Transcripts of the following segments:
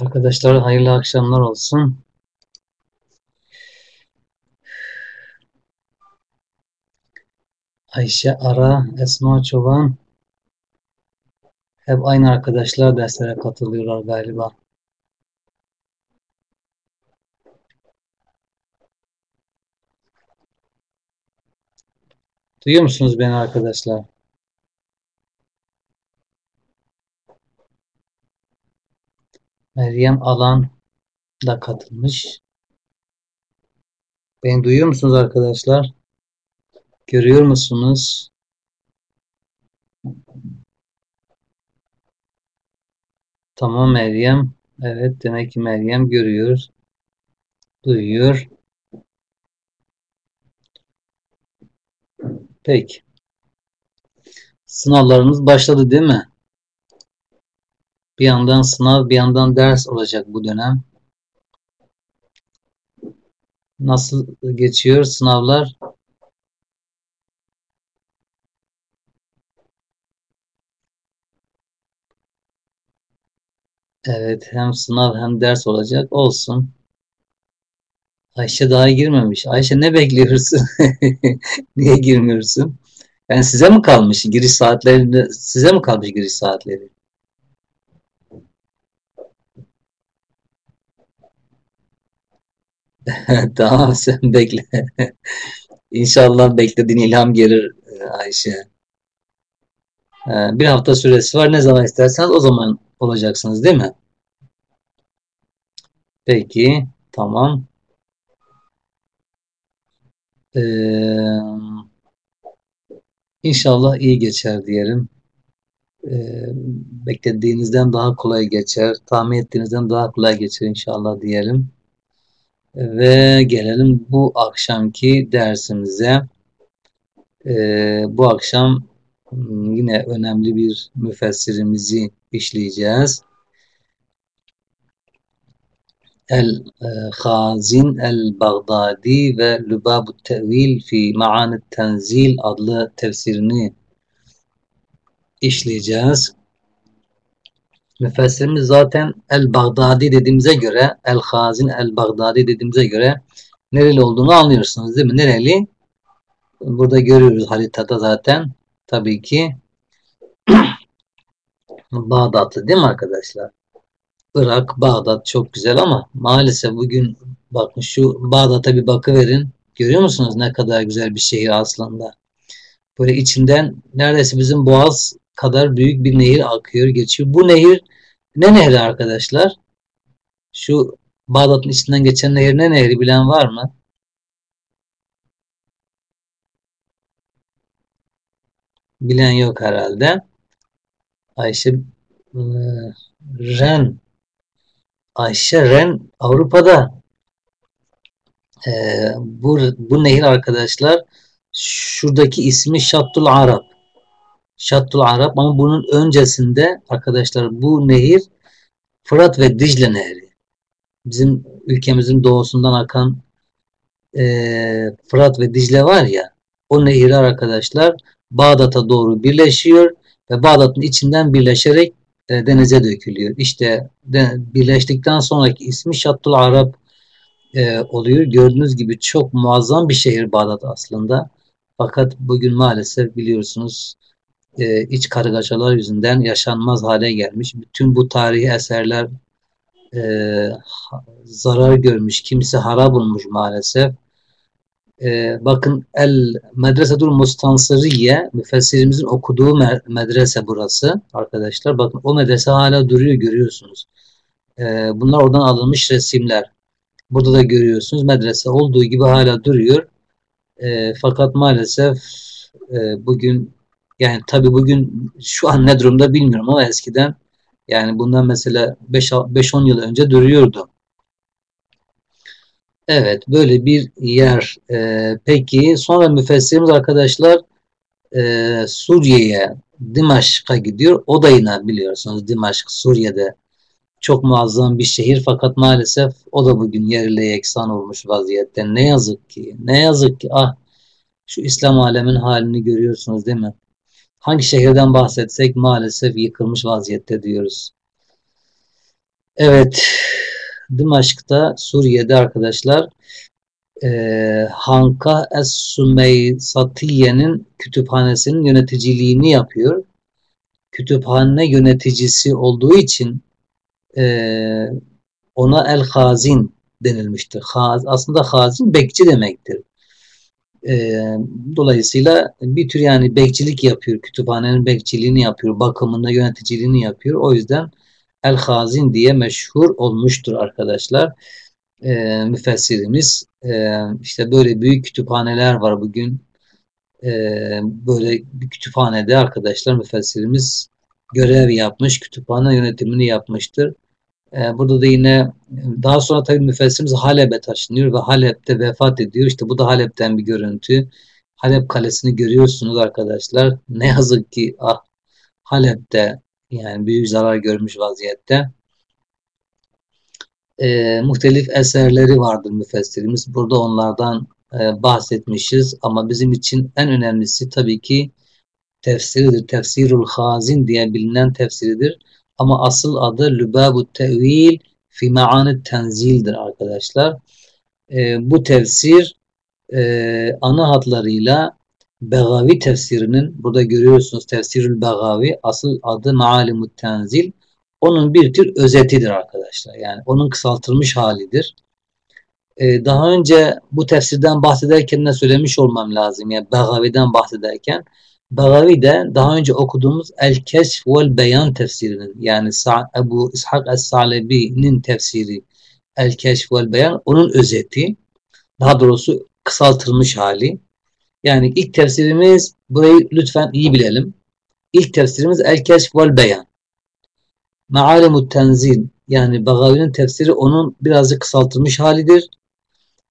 Arkadaşlar hayırlı akşamlar olsun. Ayşe Ara, Esma Çoban hep aynı arkadaşlar derslere katılıyorlar galiba. Duyuyor musunuz beni arkadaşlar? Meryem Alan da katılmış. Beni duyuyor musunuz arkadaşlar? Görüyor musunuz? Tamam Meryem. Evet demek ki Meryem görüyor. Duyuyor. Peki. Sınavlarımız başladı değil mi? Bir yandan sınav, bir yandan ders olacak bu dönem. Nasıl geçiyor sınavlar? Evet, hem sınav hem ders olacak. Olsun. Ayşe daha girmemiş. Ayşe ne bekliyorsun? Niye girmiyorsun? Yani size mi kalmış giriş saatlerinde? Size mi kalmış giriş saatleri? Tamam sen bekle. İnşallah beklediğin ilham gelir e, Ayşe. E, bir hafta süresi var. Ne zaman isterseniz o zaman olacaksınız değil mi? Peki. Tamam. Ee, inşallah iyi geçer diyelim. Ee, beklediğinizden daha kolay geçer. Tahmin ettiğinizden daha kolay geçer inşallah diyelim. Ve gelelim bu akşamki dersimize. Ee, bu akşam yine önemli bir müfessirimizi işleyeceğiz. El-Khazin el-Baghdadi ve Lübab-ı Tevil fi Ma'anı Tenzil adlı tefsirini işleyeceğiz. Müfessirimiz zaten El-Baghdadi dediğimize göre, El-Khazin El-Baghdadi dediğimize göre nereli olduğunu anlıyorsunuz değil mi? Nereli? Burada görüyoruz haritada zaten. Tabii ki Bağdatlı değil mi arkadaşlar? Irak, Bağdat çok güzel ama maalesef bugün bakın şu Bağdat'a bir bakıverin. Görüyor musunuz ne kadar güzel bir şehir aslında. Böyle içinden neredeyse bizim Boğaz kadar büyük bir nehir akıyor, geçiyor. Bu nehir ne nehri arkadaşlar? Şu Bağdat'ın içinden geçen nehir ne nehri bilen var mı? Bilen yok herhalde. Ayşe e, Ren Ayşe Ren Avrupa'da e, bu, bu nehir arkadaşlar şuradaki ismi Şattul Arap. Şattul Arap ama bunun öncesinde arkadaşlar bu nehir Fırat ve Dicle Nehri. Bizim ülkemizin doğusundan akan e, Fırat ve Dicle var ya o nehirler arkadaşlar Bağdat'a doğru birleşiyor ve Bağdat'ın içinden birleşerek e, denize dökülüyor. İşte de, birleştikten sonraki ismi Şattul Arap e, oluyor. Gördüğünüz gibi çok muazzam bir şehir Bağdat aslında. Fakat bugün maalesef biliyorsunuz e, iç kargaşalar yüzünden yaşanmaz hale gelmiş. Bütün bu tarihi eserler e, zarar görmüş, kimisi harap olmuş maalesef. E, bakın El Medresetul Mustansiriye müfessirimizin okuduğu medrese burası arkadaşlar. Bakın o medrese hala duruyor görüyorsunuz. E, bunlar oradan alınmış resimler. Burada da görüyorsunuz medrese olduğu gibi hala duruyor. E, fakat maalesef e, bugün yani tabi bugün şu an ne durumda bilmiyorum ama eskiden yani bundan mesela 5-10 yıl önce duruyordu. Evet böyle bir yer. Ee, peki sonra müfessirimiz arkadaşlar e, Suriye'ye Dimaşk'a gidiyor. O da yine biliyorsunuz Dimaşk Suriye'de çok muazzam bir şehir fakat maalesef o da bugün yerle yeksan olmuş vaziyette. Ne yazık ki, ne yazık ki ah şu İslam alemin halini görüyorsunuz değil mi? Hangi şehirden bahsetsek maalesef yıkılmış vaziyette diyoruz. Evet, Dımaşk'ta Suriye'de arkadaşlar e, Hanka Es-Sümeysatiye'nin kütüphanesinin yöneticiliğini yapıyor. Kütüphane yöneticisi olduğu için e, ona El Hazin denilmiştir. Haz, aslında hazin bekçi demektir. E, dolayısıyla bir tür yani bekçilik yapıyor. Kütüphanenin bekçiliğini yapıyor. Bakımında yöneticiliğini yapıyor. O yüzden El Hazin diye meşhur olmuştur arkadaşlar. E, müfessirimiz e, işte böyle büyük kütüphaneler var bugün. E, böyle bir kütüphanede arkadaşlar müfessirimiz görev yapmış, kütüphane yönetimini yapmıştır. E, burada da yine daha sonra tabii müfessirimiz Halep'e taşınıyor ve Halep'te vefat ediyor. İşte bu da Halep'ten bir görüntü. Halep Kalesi'ni görüyorsunuz arkadaşlar. Ne yazık ki ah, Halep'te yani büyük zarar görmüş vaziyette. E, muhtelif eserleri vardır müfessirimiz. Burada onlardan e, bahsetmişiz ama bizim için en önemlisi tabii ki tefsiridir. Tefsirul Hazin diye bilinen tefsiridir. Ama asıl adı Lübabu Tevil fi Ma'anı Tenzil'dir arkadaşlar. E, bu tefsir e, ana hatlarıyla Begavi tefsirinin burada görüyorsunuz tefsirül Begavi asıl adı Maalimut Tenzil onun bir tür özetidir arkadaşlar. Yani onun kısaltılmış halidir. Ee, daha önce bu tefsirden bahsederken ne söylemiş olmam lazım. Yani Begavi'den bahsederken Begavi de daha önce okuduğumuz El Keşf vel Beyan tefsirinin yani Ebu İshak Es-Salebi'nin tefsiri El Keşf vel Beyan onun özeti. Daha doğrusu kısaltılmış hali. Yani ilk tefsirimiz burayı lütfen iyi bilelim. İlk tefsirimiz El Keşf vel Beyan. Maalimut Tenzil yani Bagavi'nin tefsiri onun birazcık kısaltılmış halidir.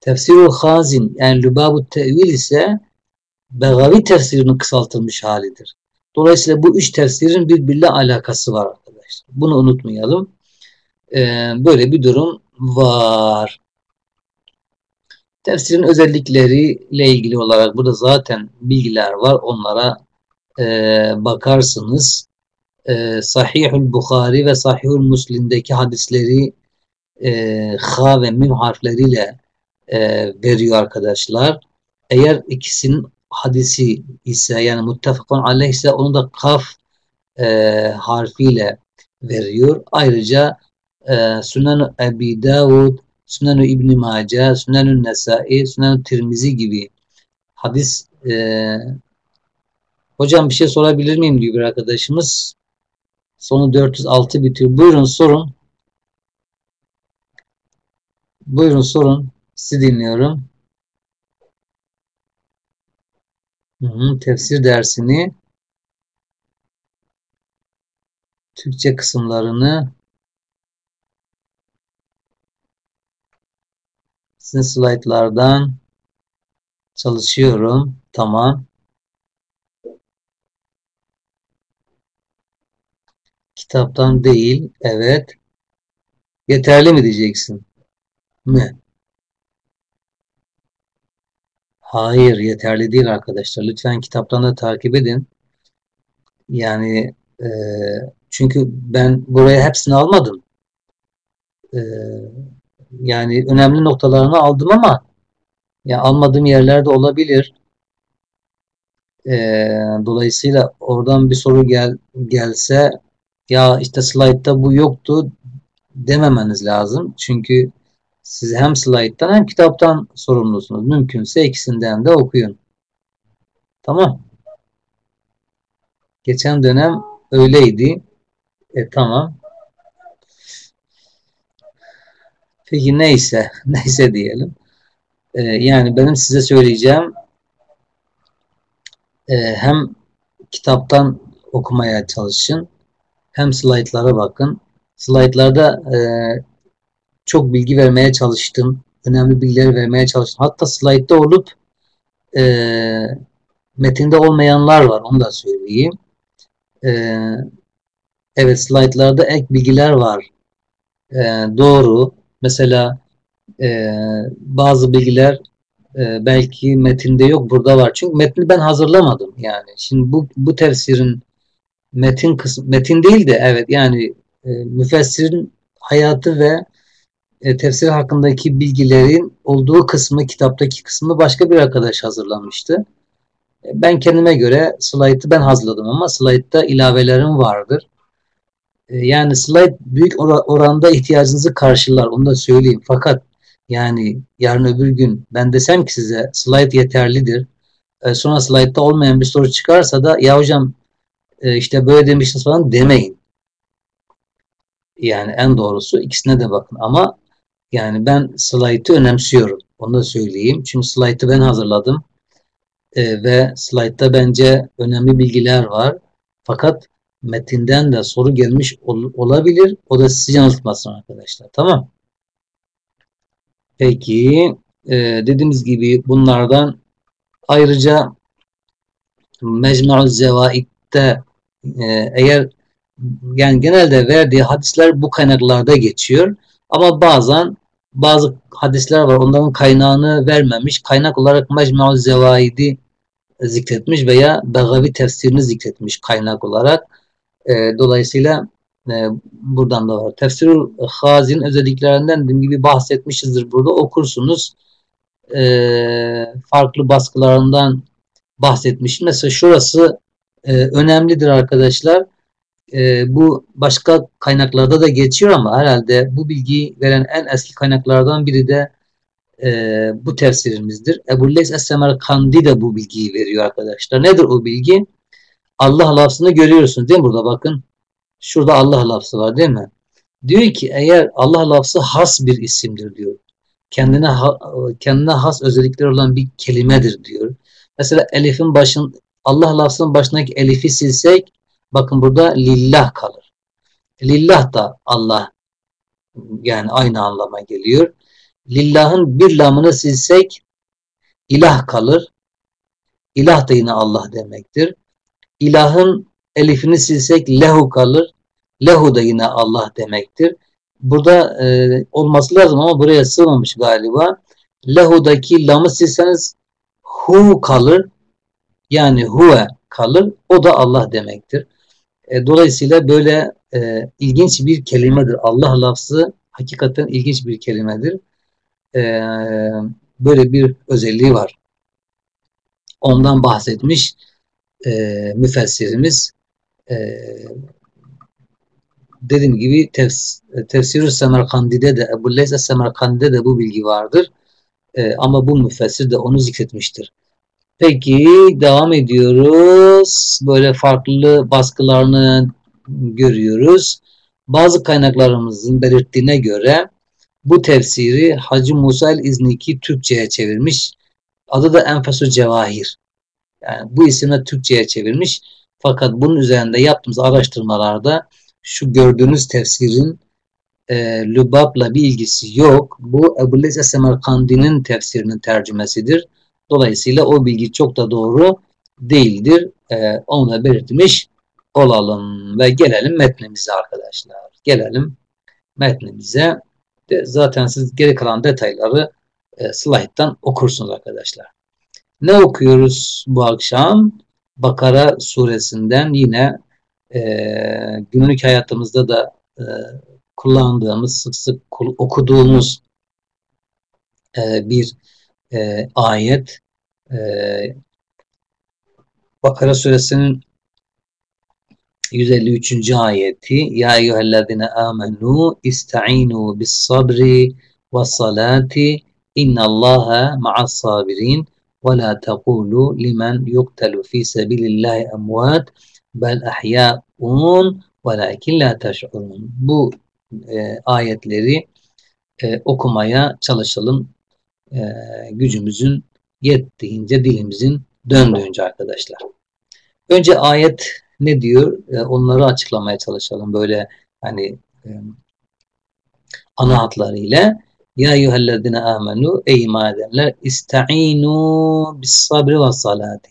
Tefsirul Hazin yani Lübabut Tevil ise Begavi tefsirinin kısaltılmış halidir. Dolayısıyla bu üç tefsirin birbiriyle alakası var arkadaşlar. Bunu unutmayalım. Ee, böyle bir durum var. Tefsirin özellikleriyle ilgili olarak burada zaten bilgiler var. Onlara e, bakarsınız. E, Sahihül Bukhari ve Sahihül Müslim'deki hadisleri e, ha ve mim harfleriyle e, veriyor arkadaşlar. Eğer ikisinin hadisi ise yani muttefakun aleyh ise onu da kaf e, harfiyle veriyor. Ayrıca e, Sünen Ebi Davud Sünen-i İbn Mace, Sünen-i Nesai, Sünen-i Tirmizi gibi hadis e, hocam bir şey sorabilir miyim diyor bir arkadaşımız. Sonu 406 bitiyor. Buyurun sorun. Buyurun sorun. Sizi dinliyorum. Hı tefsir dersini Türkçe kısımlarını Sizin slaytlardan çalışıyorum. Tamam. Kitaptan değil. Evet. Yeterli mi diyeceksin? Mi? Hayır, yeterli değil arkadaşlar. Lütfen kitaptan da takip edin. Yani e, çünkü ben buraya hepsini almadım. E, yani önemli noktalarını aldım ama ya almadığım yerlerde olabilir. Ee, dolayısıyla oradan bir soru gel gelse ya işte slaytta bu yoktu dememeniz lazım. Çünkü siz hem slayttan hem kitaptan sorumlusunuz. Mümkünse ikisinden de okuyun. Tamam. Geçen dönem öyleydi. E tamam. Peki neyse, neyse diyelim. Ee, yani benim size söyleyeceğim e, hem kitaptan okumaya çalışın hem slaytlara bakın. Slaytlarda e, çok bilgi vermeye çalıştım. Önemli bilgileri vermeye çalıştım. Hatta slaytta olup e, metinde olmayanlar var. Onu da söyleyeyim. E, evet slaytlarda ek bilgiler var. E, doğru. Mesela e, bazı bilgiler e, belki metinde yok burada var. Çünkü metni ben hazırlamadım yani. Şimdi bu bu tefsirin metin kısmı metin değil de evet yani e, müfessirin hayatı ve e, tefsir hakkındaki bilgilerin olduğu kısmı, kitaptaki kısmı başka bir arkadaş hazırlamıştı. E, ben kendime göre slaytı ben hazırladım ama slaytta ilavelerim vardır. E, yani slide büyük oranda ihtiyacınızı karşılar. Onu da söyleyeyim. Fakat yani yarın öbür gün ben desem ki size slide yeterlidir. E, sonra slaytta olmayan bir soru çıkarsa da ya hocam işte böyle demiştiniz falan demeyin. Yani en doğrusu ikisine de bakın. Ama yani ben slaytı önemsiyorum. Onu da söyleyeyim. Çünkü slaytı ben hazırladım. E, ve slaytta bence önemli bilgiler var. Fakat metinden de soru gelmiş ol, olabilir. O da sizi yanıltmasın arkadaşlar. Tamam. Peki e, dediğimiz gibi bunlardan ayrıca Mecmu'u Zevaid'de e, eğer yani genelde verdiği hadisler bu kaynaklarda geçiyor. Ama bazen bazı hadisler var. Onların kaynağını vermemiş. Kaynak olarak Mecmu'u Zevaid'i zikretmiş veya Begavi tefsirini zikretmiş kaynak olarak. E, dolayısıyla e, buradan da var. Tefsirul Hazin özelliklerinden dediğim gibi bahsetmişizdir burada. Okursunuz. E, farklı baskılarından bahsetmiş. Mesela şurası e, önemlidir arkadaşlar. E, bu başka kaynaklarda da geçiyor ama herhalde bu bilgiyi veren en eski kaynaklardan biri de e, bu tefsirimizdir. Ebu Leys Es-Semerkandi de bu bilgiyi veriyor arkadaşlar. Nedir o bilgi? Allah lafzını görüyorsunuz değil mi burada bakın. Şurada Allah lafzı var değil mi? Diyor ki eğer Allah lafzı has bir isimdir diyor. Kendine kendine has özellikleri olan bir kelimedir diyor. Mesela elifin başın Allah lafzının başındaki elifi silsek bakın burada lillah kalır. Lillah da Allah yani aynı anlama geliyor. Lillah'ın bir lamını silsek ilah kalır. İlah da yine Allah demektir. İlahın elifini silsek lehu kalır. Lehu da yine Allah demektir. Burada e, olması lazım ama buraya sığmamış galiba. Lehu'daki lamı silseniz hu kalır. Yani huve kalır. O da Allah demektir. E, dolayısıyla böyle e, ilginç bir kelimedir. Allah lafzı hakikaten ilginç bir kelimedir. E, böyle bir özelliği var. Ondan bahsetmiş e, müfessirimiz. E, dediğim gibi tefs Tefsir-i Semerkandi'de de Ebu Leys Semerkandi'de de bu bilgi vardır. E, ama bu müfessir de onu zikretmiştir. Peki devam ediyoruz. Böyle farklı baskılarını görüyoruz. Bazı kaynaklarımızın belirttiğine göre bu tefsiri Hacı Musa el-İzniki Türkçe'ye çevirmiş. Adı da Enfesu Cevahir. Yani bu isimle Türkçe'ye çevirmiş. Fakat bunun üzerinde yaptığımız araştırmalarda şu gördüğünüz tefsirin e, Lübab'la bir ilgisi yok. Bu Ebu Leys Semerkandi'nin tefsirinin tercümesidir. Dolayısıyla o bilgi çok da doğru değildir. E, onu da belirtmiş olalım ve gelelim metnimize arkadaşlar. Gelelim metnimize. De, zaten siz geri kalan detayları e, slayttan okursunuz arkadaşlar. Ne okuyoruz bu akşam? Bakara suresinden yine e, günlük hayatımızda da e, kullandığımız, sık sık okuduğumuz e, bir e, ayet. E, Bakara suresinin 153. ayeti Ya eyyühellezine amenu ista'inu bis sabri ve salati innallaha ma'as sabirin ve la tekulu limen yuqtelu fi sebilillahi emvat bel ahya'un velakin la teş'urun. Bu e, ayetleri e, okumaya çalışalım. E, gücümüzün yettiğince, dilimizin döndüğünce arkadaşlar. Önce ayet ne diyor? E, onları açıklamaya çalışalım. Böyle hani e, ana hatlarıyla. Ya eyyühellezine amenu ey iman edenler ista'inu bis sabri ve salati.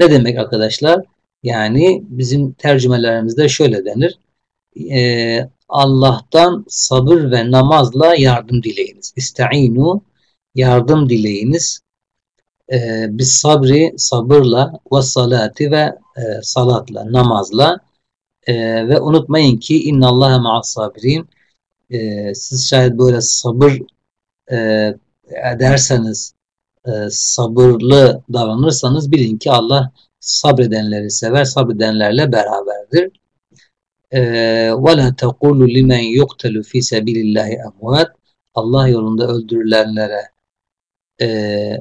Ne demek arkadaşlar? Yani bizim tercümelerimizde şöyle denir. E, Allah'tan sabır ve namazla yardım dileyiniz. İsta'inu yardım dileyiniz. E, biz sabri sabırla ve salati ve e, salatla namazla e, ve unutmayın ki innallaha ma'as sabirin e, siz şayet böyle sabır e, ederseniz e, sabırlı davranırsanız bilin ki Allah sabredenleri sever, sabredenlerle beraberdir. وَلَا تَقُولُ لِمَنْ يُقْتَلُ ف۪ي سَبِيلِ اللّٰهِ اَمْوَاتٍ Allah yolunda öldürülenlere e,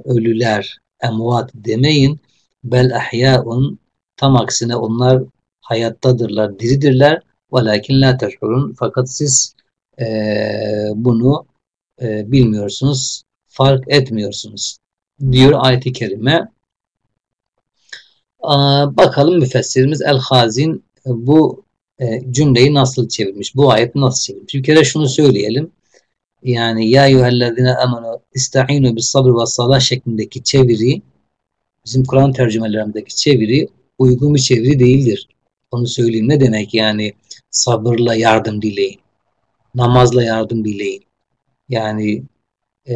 ölüler, emvat demeyin. Bel ahyaun tam aksine onlar hayattadırlar, diridirler. Velakin la teşhurun fakat siz e, bunu e, bilmiyorsunuz, fark etmiyorsunuz diyor ayet-i kerime. Aa, bakalım müfessirimiz El-Hazin bu e, cümleyi nasıl çevirmiş? Bu ayet nasıl çevirmiş? Bir kere şunu söyleyelim. Yani ya eyyühellezine amenu ista'inu bis sabr ve salah şeklindeki çeviri bizim Kur'an tercümelerindeki çeviri uygun bir çeviri değildir. Onu söyleyeyim. Ne demek yani sabırla yardım dileyin. Namazla yardım dileyin. Yani e,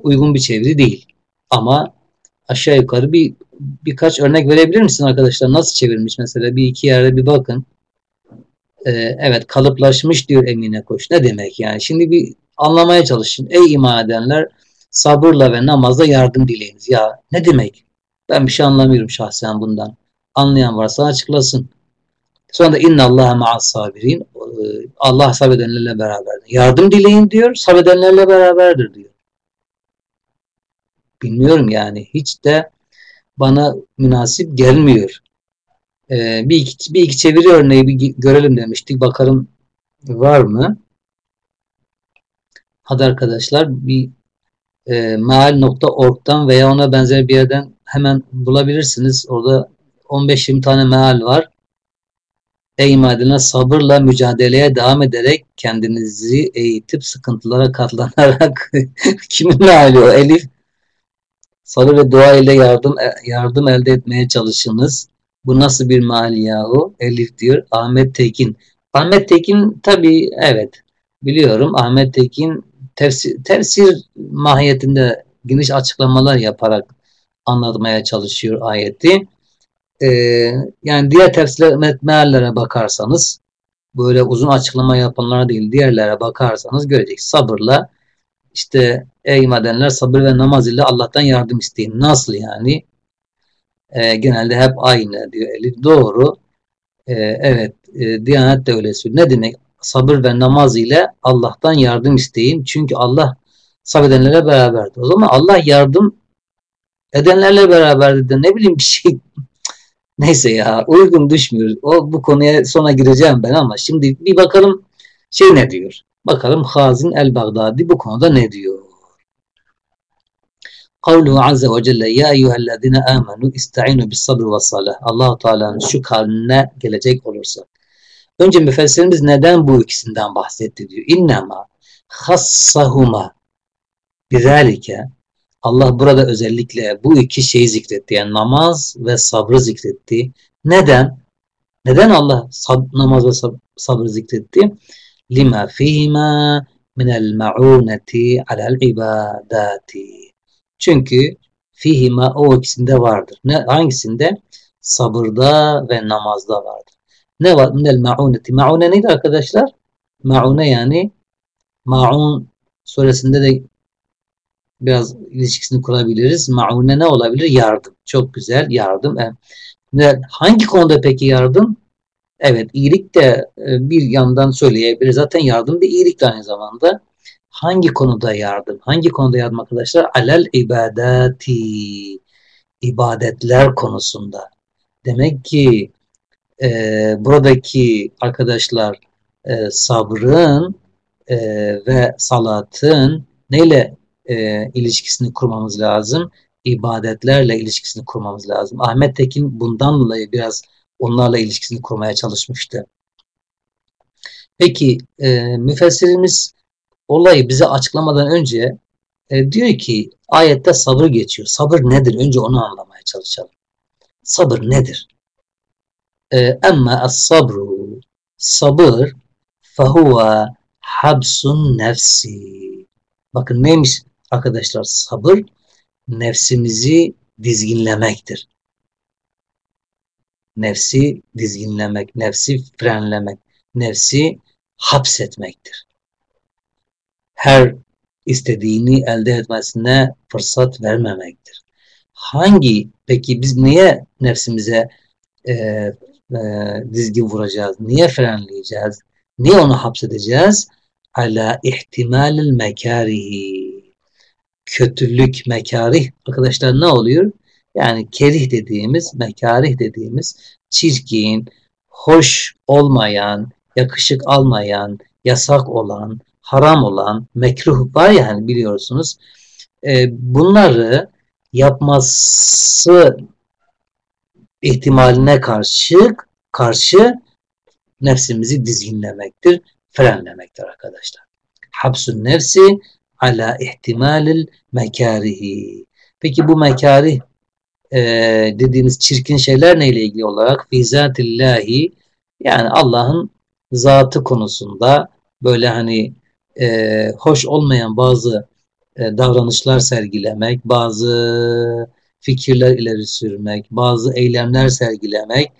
uygun bir çeviri değil. Ama aşağı yukarı bir birkaç örnek verebilir misin arkadaşlar? Nasıl çevirmiş mesela? Bir iki yerde bir bakın. Ee, evet kalıplaşmış diyor Emine Koç. Ne demek yani? Şimdi bir anlamaya çalışın. Ey iman edenler sabırla ve namazla yardım dileyiniz. Ya ne demek? Ben bir şey anlamıyorum şahsen bundan. Anlayan varsa açıklasın. Sonra da inna Allaha ma'as sabirin. Ee, Allah sabredenlerle beraberdir. Yardım dileyin diyor. Sabredenlerle beraberdir diyor. Bilmiyorum yani. Hiç de bana münasip gelmiyor. Ee, bir, iki, bir iki çeviri örneği bir görelim demiştik. Bakalım var mı? Hadi arkadaşlar bir e, meal.org'dan veya ona benzer bir yerden hemen bulabilirsiniz. Orada 15-20 tane meal var. Ey madine sabırla mücadeleye devam ederek kendinizi eğitip sıkıntılara katlanarak kimin meali o Elif sabır ve dua ile yardım e, yardım elde etmeye çalışınız. Bu nasıl bir meal yahu? Elif diyor. Ahmet Tekin. Ahmet Tekin tabi evet biliyorum. Ahmet Tekin tefsir, tefsir mahiyetinde geniş açıklamalar yaparak anlatmaya çalışıyor ayeti. Ee, yani diğer tefsir meallere bakarsanız böyle uzun açıklama yapanlara değil diğerlere bakarsanız görecek sabırla işte ey madenler sabır ve namaz ile Allah'tan yardım isteyin. Nasıl yani? Ee, genelde hep aynı diyor Elif. Doğru. Ee, evet. E, Diyanet de öyle söylüyor. Ne demek? Sabır ve namaz ile Allah'tan yardım isteyin. Çünkü Allah sabredenlere beraberdir. O zaman Allah yardım edenlerle beraberdir de ne bileyim bir şey neyse ya uygun düşmüyor. O bu konuya sonra gireceğim ben ama şimdi bir bakalım şey ne diyor. Bakalım Hazin el-Baghdadi bu konuda ne diyor. Kavluhu azze ve celle ya eyyühellezine amenu ista'inu bis sabr ve salah. allah Teala'nın şu kavline gelecek olursa. Önce müfessirimiz neden bu ikisinden bahsetti diyor. İnnema hassahuma bizalike Allah burada özellikle bu iki şeyi zikretti. Yani namaz ve sabrı zikretti. Neden? Neden Allah sab namaz ve sab sabrı zikretti? Lima fihima minel ma'uneti alel ibadati. Çünkü fihima o ikisinde vardır. Ne, hangisinde? Sabırda ve namazda vardır. Ne var? Minel ma'uneti. Ma'une neydi arkadaşlar? Ma'une yani Ma'un suresinde de biraz ilişkisini kurabiliriz. Ma'une ne olabilir? Yardım. Çok güzel. Yardım. E, hangi konuda peki yardım? Evet iyilik de e, bir yandan söyleyebiliriz. Zaten yardım bir iyilik aynı zamanda. Hangi konuda yardım? Hangi konuda yardım arkadaşlar? Alel ibadati. ibadetler konusunda. Demek ki e, buradaki arkadaşlar e, sabrın e, ve salatın neyle e, ilişkisini kurmamız lazım? İbadetlerle ilişkisini kurmamız lazım. Ahmet Tekin bundan dolayı biraz onlarla ilişkisini kurmaya çalışmıştı. Peki e, müfessirimiz olayı bize açıklamadan önce e, diyor ki ayette sabır geçiyor. Sabır nedir? Önce onu anlamaya çalışalım. Sabır nedir? Ama as-sabru sabır fehuve habsun nefsi. Bakın neymiş arkadaşlar sabır nefsimizi dizginlemektir. Nefsi dizginlemek, nefsi frenlemek, nefsi hapsetmektir. her istediğini elde etmesine fırsat vermemektir. Hangi peki biz niye nefsimize e, e, dizgi vuracağız? Niye frenleyeceğiz? Niye onu hapsedeceğiz? Ala ihtimalil mekarihi. Kötülük, mekarih arkadaşlar ne oluyor? Yani kerih dediğimiz, mekarih dediğimiz çirkin, hoş olmayan, yakışık almayan, yasak olan, haram olan, mekruh var yani biliyorsunuz. E, bunları yapması ihtimaline karşı karşı nefsimizi dizginlemektir, frenlemektir arkadaşlar. Hapsun nefsi ala ihtimalil mekarihi. Peki bu mekarih e, dediğimiz çirkin şeyler neyle ilgili olarak? Fizatillahi yani Allah'ın zatı konusunda böyle hani e, hoş olmayan bazı e, davranışlar sergilemek, bazı fikirler ileri sürmek, bazı eylemler sergilemek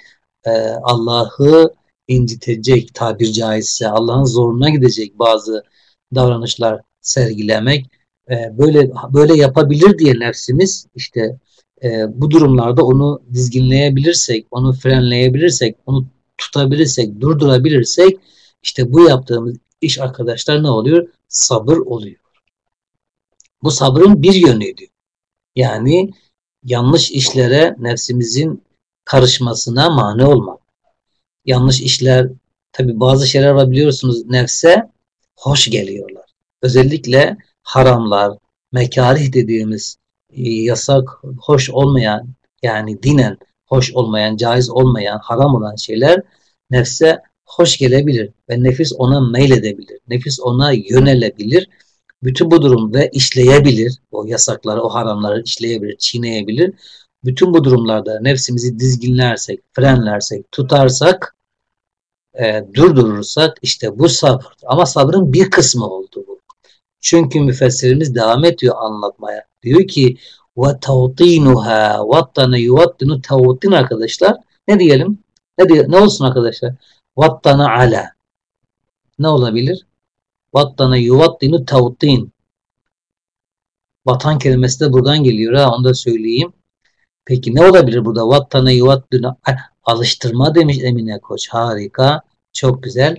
e, Allah'ı incitecek tabir caizse Allah'ın zoruna gidecek bazı davranışlar sergilemek e, böyle böyle yapabilir diye nefsimiz işte e, bu durumlarda onu dizginleyebilirsek, onu frenleyebilirsek, onu tutabilirsek, durdurabilirsek işte bu yaptığımız iş arkadaşlar ne oluyor? Sabır oluyor. Bu sabrın bir yönüydü. Yani yanlış işlere nefsimizin karışmasına mani olmak. Yanlış işler, tabi bazı şeyler var biliyorsunuz nefse hoş geliyorlar. Özellikle haramlar, mekarih dediğimiz e, yasak, hoş olmayan yani dinen hoş olmayan, caiz olmayan, haram olan şeyler nefse hoş gelebilir ve nefis ona meyledebilir. Nefis ona yönelebilir. Bütün bu durumda işleyebilir. O yasakları, o haramları işleyebilir, çiğneyebilir. Bütün bu durumlarda nefsimizi dizginlersek, frenlersek, tutarsak, e, durdurursak işte bu sabır. Ama sabrın bir kısmı oldu bu. Çünkü müfessirimiz devam ediyor anlatmaya. Diyor ki ve tavtinuha vattana yuvattinu tavtin arkadaşlar. Ne diyelim? Ne diye ne olsun arkadaşlar? Vattana ala. Ne olabilir? Vattana yuvattinu tavtin. Vatan kelimesi de buradan geliyor ha onu da söyleyeyim. Peki ne olabilir burada? Vattana yuvattinu alıştırma demiş Emine Koç. Harika. Çok güzel.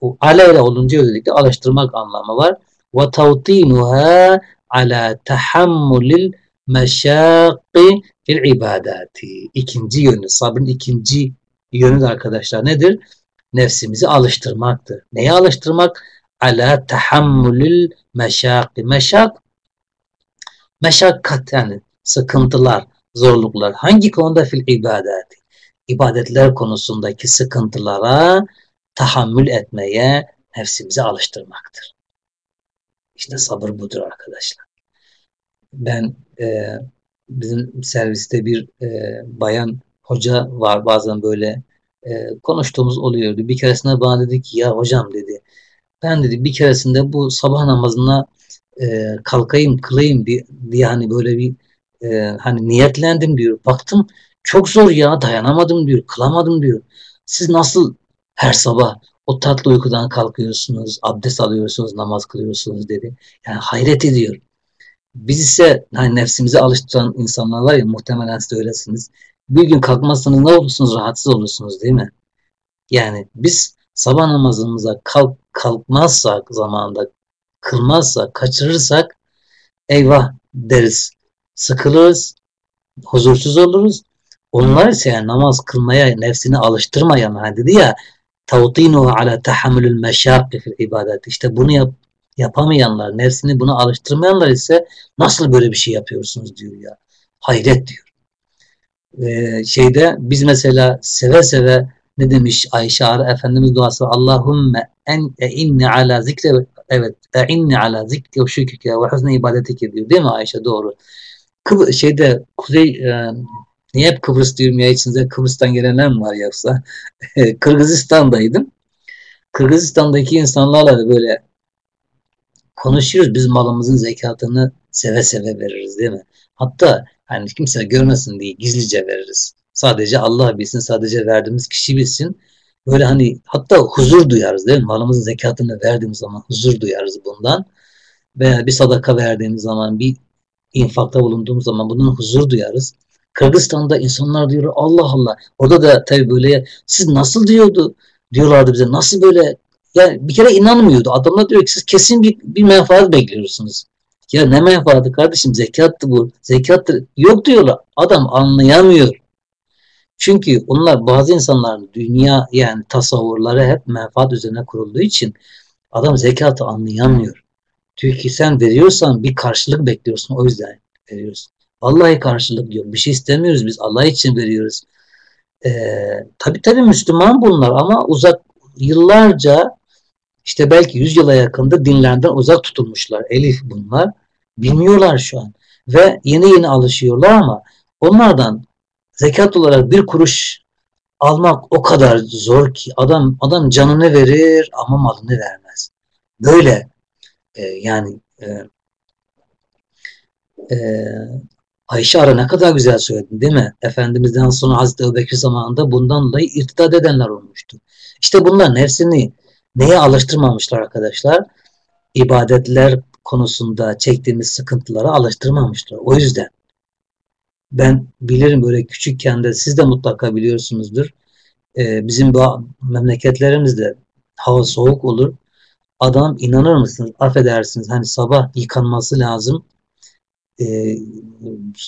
Bu ala ile olunca özellikle alıştırmak anlamı var. Ve tavtinuha ala tahammulil meşâkî fil ibadati. İkinci yönü, sabrın ikinci yönü de arkadaşlar nedir? Nefsimizi alıştırmaktır. Neye alıştırmak? Ala tahammülül meşâkî. Meşak, meşakkat yani sıkıntılar, zorluklar. Hangi konuda fil ibadati? İbadetler konusundaki sıkıntılara tahammül etmeye nefsimizi alıştırmaktır. İşte sabır budur arkadaşlar. Ben e, bizim serviste bir e, bayan hoca var bazen böyle e, konuştuğumuz oluyordu. Bir keresinde bana dedi ki ya hocam dedi ben dedi bir keresinde bu sabah namazına e, kalkayım kılayım bir, diye hani böyle bir e, hani niyetlendim diyor. Baktım çok zor ya dayanamadım diyor kılamadım diyor. Siz nasıl her sabah o tatlı uykudan kalkıyorsunuz, abdest alıyorsunuz, namaz kılıyorsunuz dedi. Yani hayret ediyor. Biz ise hani nefsimizi alıştıran insanlar var ya muhtemelen siz öylesiniz. Bir gün kalkmazsanız ne olursunuz? Rahatsız olursunuz değil mi? Yani biz sabah namazımıza kalk, kalkmazsak zamanında kılmazsak, kaçırırsak eyvah deriz. Sıkılırız, huzursuz oluruz. Onlar ise yani namaz kılmaya nefsini alıştırmayan hani dedi ya tavtinu ala tahammülül meşakki fil ibadet. İşte bunu yap, yapamayanlar, nefsini buna alıştırmayanlar ise nasıl böyle bir şey yapıyorsunuz diyor ya. Hayret diyor. Ee, şeyde biz mesela seve seve ne demiş Ayşe Ara Efendimiz duası Allahümme en inni ala zikre evet inni ala zikre ve şükrike ve husne ibadetike diyor değil mi Ayşe doğru. Kıbr şeyde Kuzey e, niye hep Kıbrıs diyorum ya içinde Kıbrıs'tan gelenler mi var yoksa Kırgızistan'daydım. Kırgızistan'daki insanlarla da böyle konuşuyoruz. Biz malımızın zekatını seve seve veririz değil mi? Hatta hani kimse görmesin diye gizlice veririz. Sadece Allah bilsin, sadece verdiğimiz kişi bilsin. Böyle hani hatta huzur duyarız değil mi? Malımızın zekatını verdiğimiz zaman huzur duyarız bundan. veya bir sadaka verdiğimiz zaman, bir infakta bulunduğumuz zaman bunun huzur duyarız. Kırgızistan'da insanlar diyor Allah Allah. Orada da tabii böyle siz nasıl diyordu diyorlardı bize. Nasıl böyle yani bir kere inanmıyordu. Adamlar diyor ki siz kesin bir, bir menfaat bekliyorsunuz. Ya ne menfaati kardeşim zekattı bu. Zekattır. Yok diyorlar. Adam anlayamıyor. Çünkü onlar bazı insanların dünya yani tasavvurları hep menfaat üzerine kurulduğu için adam zekatı anlayamıyor. Ki sen veriyorsan bir karşılık bekliyorsun o yüzden veriyorsun. Vallahi karşılık yok. Bir şey istemiyoruz biz. Allah için veriyoruz. Ee, tabii tabii Müslüman bunlar ama uzak yıllarca işte belki yüz yıla yakında dinlerden uzak tutulmuşlar. Elif bunlar. Bilmiyorlar şu an. Ve yeni yeni alışıyorlar ama onlardan zekat olarak bir kuruş almak o kadar zor ki adam adam canını verir ama malını vermez. Böyle e, yani e, e, Ayşe Ara ne kadar güzel söyledin değil mi? Efendimizden sonra Hazreti Ebubekir zamanında bundan dolayı irtidat edenler olmuştu. İşte bunlar nefsini neye alıştırmamışlar arkadaşlar? İbadetler konusunda çektiğimiz sıkıntılara alıştırmamışlar. O yüzden ben bilirim böyle küçükken de siz de mutlaka biliyorsunuzdur. Ee, bizim bu memleketlerimizde hava soğuk olur. Adam inanır mısınız? Affedersiniz hani sabah yıkanması lazım. Ee,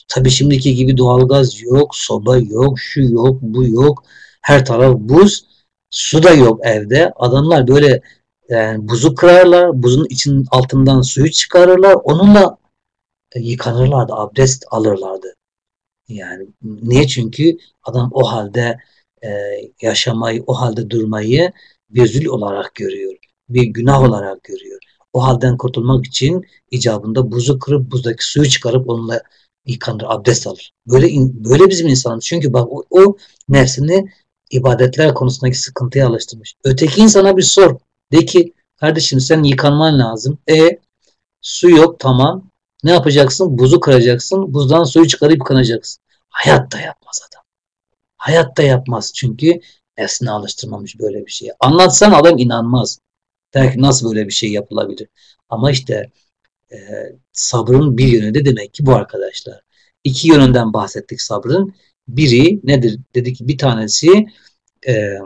tabii şimdiki gibi doğalgaz yok, soba yok, şu yok, bu yok. Her taraf buz. Su da yok evde. Adamlar böyle yani buzu kırarlar, buzun için altından suyu çıkarırlar. Onunla e, yıkanırlardı, abdest alırlardı. Yani niye? Çünkü adam o halde e, yaşamayı, o halde durmayı bir olarak görüyor. Bir günah olarak görüyor. O halden kurtulmak için icabında buzu kırıp buzdaki suyu çıkarıp onunla yıkanır, abdest alır. Böyle böyle bizim insanımız. Çünkü bak o, o nefsini ibadetler konusundaki sıkıntıya alıştırmış. Öteki insana bir sor. De ki kardeşim sen yıkanman lazım. E su yok tamam. Ne yapacaksın? Buzu kıracaksın. Buzdan suyu çıkarıp yıkanacaksın. Hayatta yapmaz adam. Hayatta yapmaz çünkü nefsine alıştırmamış böyle bir şeye. Anlatsan adam inanmaz. Der ki nasıl böyle bir şey yapılabilir? Ama işte e, sabrın bir yönü de demek ki bu arkadaşlar. İki yönünden bahsettik sabrın. Biri nedir? Dedik bir tanesi e,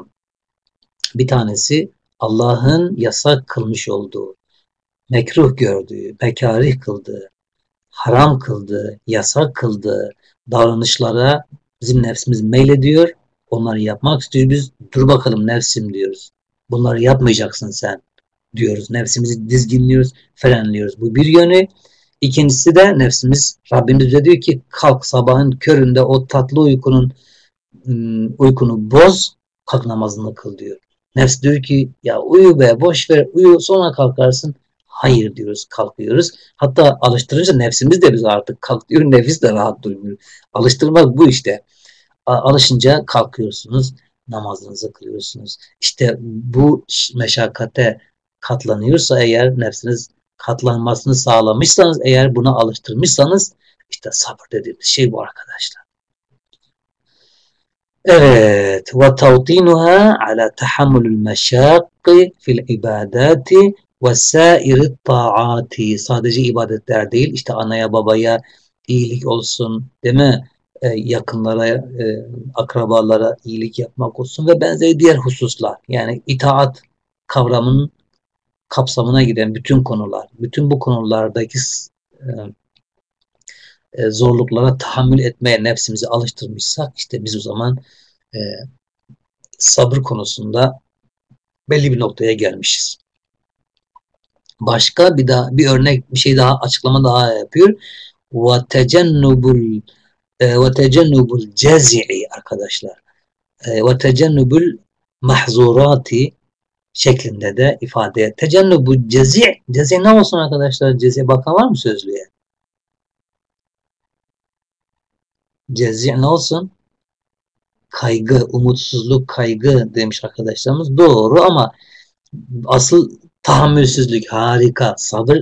bir tanesi Allah'ın yasak kılmış olduğu, mekruh gördüğü, mekarih kıldığı, haram kıldığı, yasak kıldığı davranışlara bizim nefsimiz meylediyor. Onları yapmak istiyor. Biz dur bakalım nefsim diyoruz. Bunları yapmayacaksın sen diyoruz. Nefsimizi dizginliyoruz, frenliyoruz. Bu bir yönü. İkincisi de nefsimiz Rabbimiz bize diyor ki kalk sabahın köründe o tatlı uykunun ıı, uykunu boz kalk namazını kıl diyor. Nefs diyor ki ya uyu be boş ver uyu sonra kalkarsın. Hayır diyoruz kalkıyoruz. Hatta alıştırınca nefsimiz de biz artık kalk diyor nefis de rahat durmuyor. Alıştırmak bu işte. Alışınca kalkıyorsunuz namazınızı kılıyorsunuz. İşte bu meşakkate katlanıyorsa eğer nefsiniz katlanmasını sağlamışsanız eğer buna alıştırmışsanız işte sabır dediğimiz şey bu arkadaşlar. Evet. Ve tavtinuha ala tahammülül meşakki fil ve sairi taati. Sadece ibadetler değil. işte anaya babaya iyilik olsun. Değil mi? Ee, yakınlara, e, akrabalara iyilik yapmak olsun ve benzeri diğer hususlar. Yani itaat kavramının kapsamına giren bütün konular, bütün bu konulardaki e, e, zorluklara tahammül etmeye nefsimizi alıştırmışsak işte biz o zaman e, sabır konusunda belli bir noktaya gelmişiz. Başka bir daha bir örnek bir şey daha açıklama daha yapıyor. Ve tecennubul ve tecennubul cezi'i arkadaşlar. Ve tecennubul mahzurati şeklinde de ifade. Tecennubu cezi. Cezi ne olsun arkadaşlar? Cezi bakan var mı sözlüğe? Cezi ne olsun? Kaygı, umutsuzluk, kaygı demiş arkadaşlarımız. Doğru ama asıl tahammülsüzlük harika. Sabır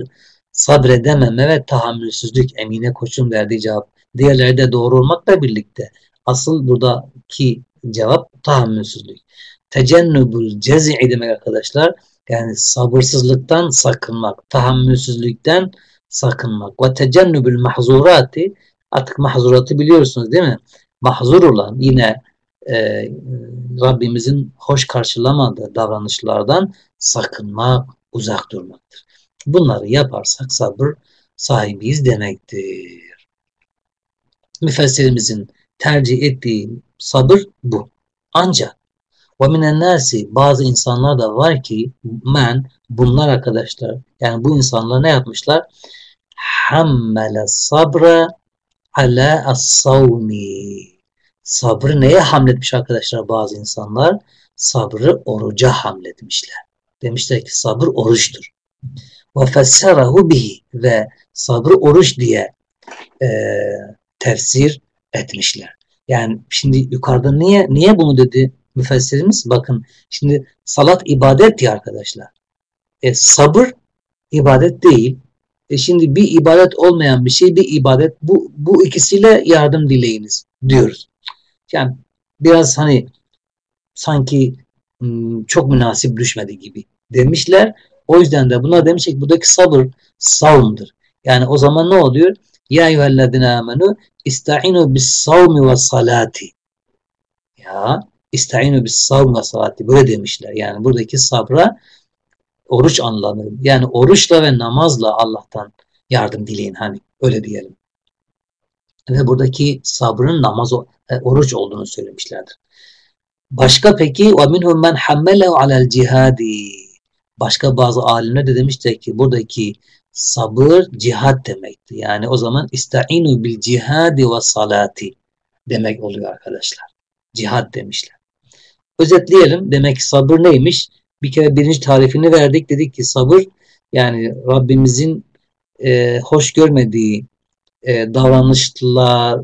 sabredememe ve tahammülsüzlük Emine Koç'un verdiği cevap. Diğerleri de doğru olmakla birlikte asıl buradaki cevap tahammülsüzlük. tecennübül cez'i demek arkadaşlar. Yani sabırsızlıktan sakınmak, tahammülsüzlükten sakınmak. Ve tecennübül mahzurati artık mahzuratı biliyorsunuz değil mi? Mahzur olan yine e, Rabbimizin hoş karşılamadığı davranışlardan sakınmak, uzak durmaktır. Bunları yaparsak sabır sahibiyiz demektir. Müfessirimizin tercih ettiği sabır bu. Ancak ve minen bazı insanlar da var ki men bunlar arkadaşlar yani bu insanlar ne yapmışlar? Hammele sabra ala as-savmi. Sabrı neye hamletmiş arkadaşlar bazı insanlar? Sabrı oruca hamletmişler. Demişler ki sabır oruçtur. Ve fesserahu bihi ve sabrı oruç diye e, tefsir etmişler. Yani şimdi yukarıda niye niye bunu dedi müfessirimiz? Bakın şimdi salat ibadet ya arkadaşlar. E, sabır ibadet değil. E şimdi bir ibadet olmayan bir şey bir ibadet. Bu, bu ikisiyle yardım dileyiniz diyoruz. Yani biraz hani sanki çok münasip düşmedi gibi demişler. O yüzden de buna demiş ki buradaki sabır savundur. Yani o zaman ne oluyor? Ya eyyühellezine amenu ista'inu bis savmi ve salati. Ya ista'inu bis savmi ve salati. Böyle demişler. Yani buradaki sabra oruç anlamı. Yani oruçla ve namazla Allah'tan yardım dileyin hani öyle diyelim. Ve buradaki sabrın namaz e, oruç olduğunu söylemişlerdir. Başka peki minhum men hammelehu alel cihadi. Başka bazı alimler de demişler ki buradaki sabır cihat demekti. Yani o zaman istainu bil cihadi ve salati demek oluyor arkadaşlar. Cihat demişler. Özetleyelim. Demek ki sabır neymiş? Bir kere birinci tarifini verdik. Dedik ki sabır yani Rabbimizin e, hoş görmediği e, davranışlara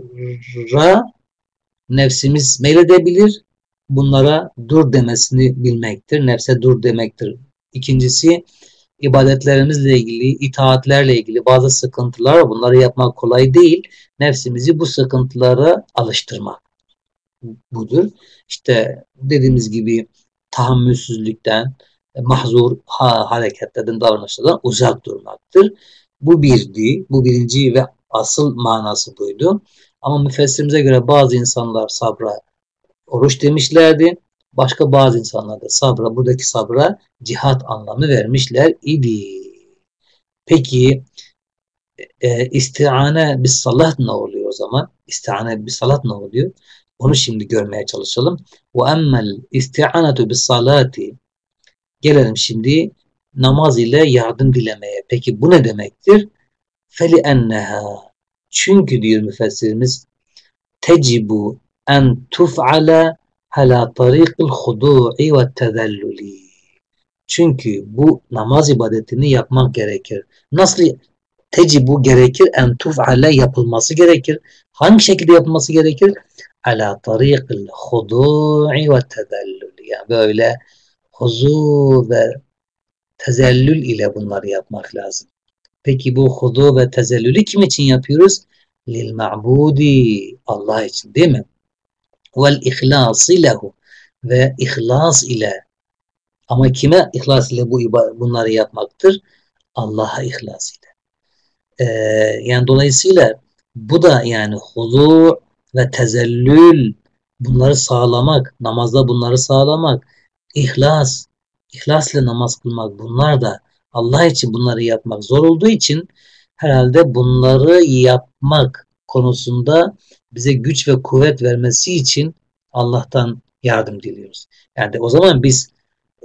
nefsimiz meyledebilir. Bunlara dur demesini bilmektir. Nefse dur demektir. İkincisi ibadetlerimizle ilgili, itaatlerle ilgili bazı sıkıntılar var. Bunları yapmak kolay değil. Nefsimizi bu sıkıntılara alıştırmak budur. İşte dediğimiz gibi tahammülsüzlükten, mahzur ha, hareketlerden, davranışlardan uzak durmaktır. Bu birdi. Bu birinci ve asıl manası buydu. Ama müfessirimize göre bazı insanlar sabra oruç demişlerdi. Başka bazı insanlar da sabra, buradaki sabra cihat anlamı vermişler idi. Peki e, istiane bis salat ne oluyor o zaman? İstiane bis salat ne oluyor? Onu şimdi görmeye çalışalım. Ve emmel isti'anetu bis salati Gelelim şimdi namaz ile yardım dilemeye. Peki bu ne demektir? Feli enneha çünkü diyor müfessirimiz tecibu en tuf'ala ala tariqil hudu'i ve tezelluli. Çünkü bu namaz ibadetini yapmak gerekir. Nasıl tecibu gerekir? En tuf'ale yapılması gerekir. Hangi şekilde yapılması gerekir? Ala tariqil hudu'i ve tezelluli. Yani böyle huzu ve tezellül ile bunları yapmak lazım. Peki bu hudu ve tezellülü kim için yapıyoruz? Lil ma'budi Allah için değil mi? Vel ihlasi lehu ve ihlas ile ama kime ihlas ile bu bunları yapmaktır? Allah'a ihlas ile. Ee, yani dolayısıyla bu da yani hudu ve tezellül bunları sağlamak, namazda bunları sağlamak, ihlas, ihlasla namaz kılmak bunlar da Allah için bunları yapmak zor olduğu için herhalde bunları yapmak konusunda bize güç ve kuvvet vermesi için Allah'tan yardım diliyoruz. Yani o zaman biz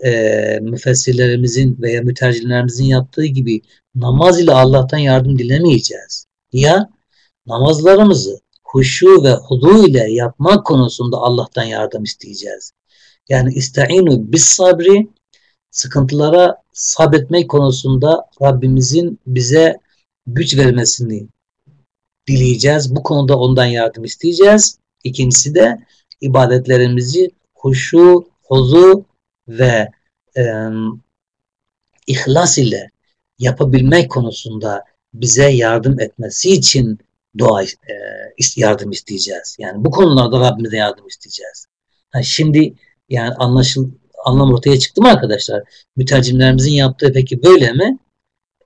e, müfessirlerimizin veya mütercimlerimizin yaptığı gibi namaz ile Allah'tan yardım dilemeyeceğiz. Ya namazlarımızı huşu ve hudu ile yapmak konusunda Allah'tan yardım isteyeceğiz. Yani istainu bis sabri sıkıntılara sabretmek konusunda Rabbimizin bize güç vermesini dileyeceğiz. Bu konuda ondan yardım isteyeceğiz. İkincisi de ibadetlerimizi huşu, huzu ve e, ihlas ile yapabilmek konusunda bize yardım etmesi için dua e, yardım isteyeceğiz. Yani bu konularda Rabbimize yardım isteyeceğiz. Ha, şimdi yani anlaşıl anlam ortaya çıktı mı arkadaşlar? Mütercimlerimizin yaptığı peki böyle mi?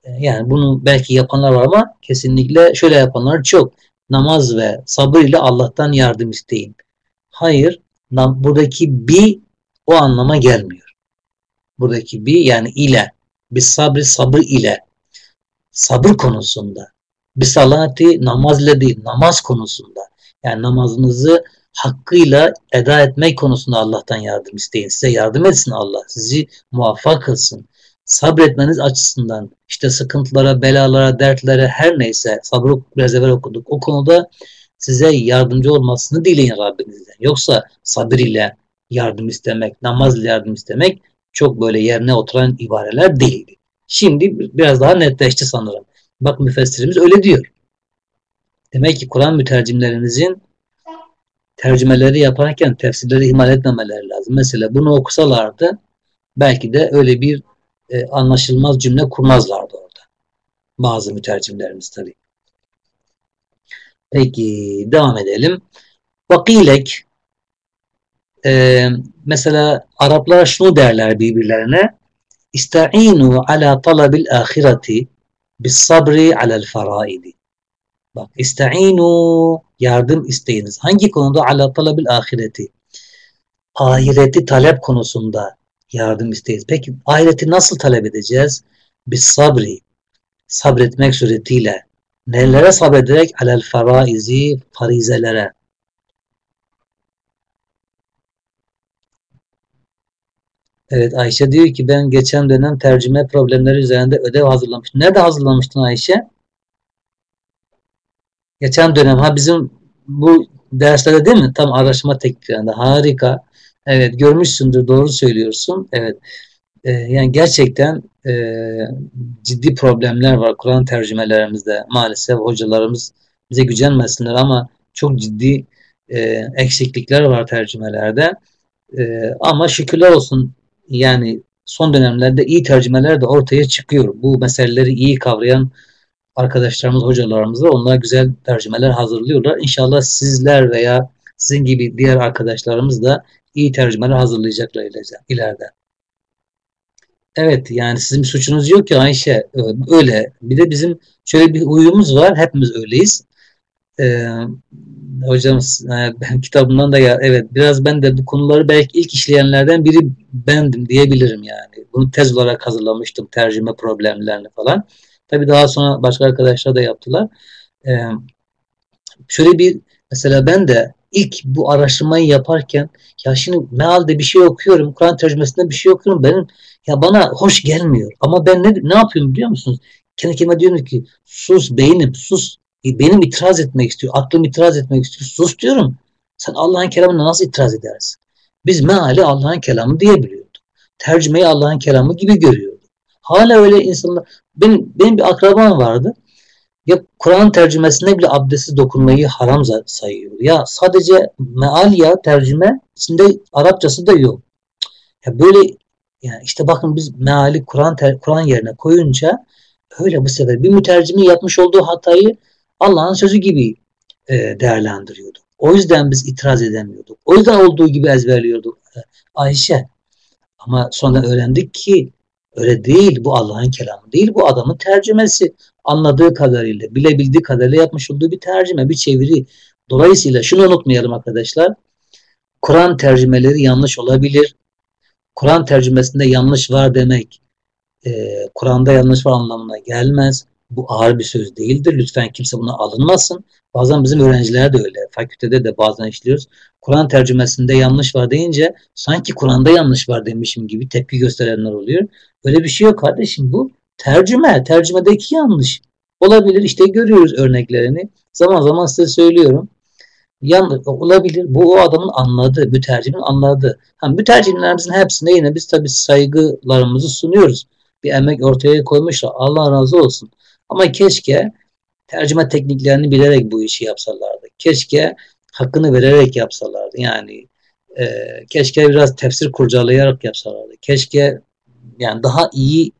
E, yani bunu belki yapanlar var ama kesinlikle şöyle yapanlar çok. Namaz ve sabır ile Allah'tan yardım isteyin. Hayır, buradaki bir o anlama gelmiyor. Buradaki bir yani ile, bir sabri sabır ile, sabır konusunda, bir salati namaz ile değil, namaz konusunda. Yani namazınızı hakkıyla eda etmek konusunda Allah'tan yardım isteyin. Size yardım etsin Allah. Sizi muvaffak kılsın. Sabretmeniz açısından işte sıkıntılara, belalara, dertlere her neyse sabrı biraz evvel okuduk. O konuda size yardımcı olmasını dileyin Rabbinizden. Yoksa sabır ile yardım istemek, namaz ile yardım istemek çok böyle yerine oturan ibareler değildi. Şimdi biraz daha netleşti sanırım. Bak müfessirimiz öyle diyor. Demek ki Kur'an mütercimlerimizin tercümeleri yaparken tefsirleri ihmal etmemeleri lazım. Mesela bunu okusalardı belki de öyle bir e, anlaşılmaz cümle kurmazlardı orada. Bazı mütercimlerimiz tabi. Peki devam edelim. Vakilek e, mesela Araplar şunu derler birbirlerine İsta'inu ala talabil ahireti bis sabri alel faraidi. Bak ista'inu yardım isteyiniz. Hangi konuda? Ala talabil ahireti. Ahireti talep konusunda yardım isteyiniz. Peki ahireti nasıl talep edeceğiz? Biz sabri. Sabretmek suretiyle. Nelere sabrederek? Alel faraizi farizelere. Evet Ayşe diyor ki ben geçen dönem tercüme problemleri üzerinde ödev hazırlamıştım. Nerede hazırlamıştın Ayşe? Geçen dönem ha bizim bu derslerde değil mi? Tam araştırma tekniklerinde. Harika. Evet görmüşsündür. Doğru söylüyorsun. Evet. Ee, yani gerçekten e, ciddi problemler var Kur'an tercümelerimizde. Maalesef hocalarımız bize gücenmesinler ama çok ciddi e, eksiklikler var tercümelerde. E, ama şükürler olsun yani son dönemlerde iyi tercümeler de ortaya çıkıyor. Bu meseleleri iyi kavrayan arkadaşlarımız, hocalarımız var. Onlar güzel tercümeler hazırlıyorlar. İnşallah sizler veya sizin gibi diğer arkadaşlarımız da iyi tercümeler hazırlayacaklar ileride. Evet yani sizin bir suçunuz yok ki Ayşe öyle. Bir de bizim şöyle bir uyumuz var. Hepimiz öyleyiz. Ee, hocamız e, ben kitabından da ya evet biraz ben de bu konuları belki ilk işleyenlerden biri bendim diyebilirim yani. Bunu tez olarak hazırlamıştım tercüme problemlerini falan. Tabi daha sonra başka arkadaşlar da yaptılar. Ee, şöyle bir mesela ben de ilk bu araştırmayı yaparken ya şimdi mealde bir şey okuyorum, Kur'an tercümesinde bir şey okuyorum benim ya bana hoş gelmiyor. Ama ben ne, ne yapıyorum biliyor musunuz? Kendi kendime diyorum ki sus beynim sus. E, benim itiraz etmek istiyor. Aklım itiraz etmek istiyor. Sus diyorum. Sen Allah'ın kelamına nasıl itiraz edersin? Biz meali Allah'ın kelamı diyebiliyorduk. Tercümeyi Allah'ın kelamı gibi görüyorduk. Hala öyle insanlar benim, benim bir akrabam vardı. Ya Kur'an tercümesinde bile abdestsiz dokunmayı haram sayıyor. Ya sadece meal ya tercüme içinde Arapçası da yok. Ya böyle yani işte bakın biz meali Kur'an Kur'an yerine koyunca öyle bu sefer bir mütercimi yapmış olduğu hatayı Allah'ın sözü gibi e, değerlendiriyordu. O yüzden biz itiraz edemiyorduk. O yüzden olduğu gibi ezberliyorduk. E, Ayşe. Ama sonra öğrendik ki Öyle değil. Bu Allah'ın kelamı değil. Bu adamın tercümesi. Anladığı kadarıyla, bilebildiği kadarıyla yapmış olduğu bir tercüme, bir çeviri. Dolayısıyla şunu unutmayalım arkadaşlar. Kur'an tercümeleri yanlış olabilir. Kur'an tercümesinde yanlış var demek e, Kur'an'da yanlış var anlamına gelmez. Bu ağır bir söz değildir. Lütfen kimse buna alınmasın. Bazen bizim öğrencilere de öyle. Fakültede de bazen işliyoruz. Kur'an tercümesinde yanlış var deyince sanki Kur'an'da yanlış var demişim gibi tepki gösterenler oluyor. Öyle bir şey yok kardeşim. Bu tercüme. Tercümedeki yanlış. Olabilir. İşte görüyoruz örneklerini. Zaman zaman size söylüyorum. Yan, olabilir. Bu o adamın anladığı, mütercimin anladığı. Ha, mütercimlerimizin hepsine yine biz tabii saygılarımızı sunuyoruz. Bir emek ortaya koymuşlar. Allah razı olsun. Ama keşke tercüme tekniklerini bilerek bu işi yapsalardı. Keşke hakkını vererek yapsalardı. Yani e, keşke biraz tefsir kurcalayarak yapsalardı. Keşke yani daha iyi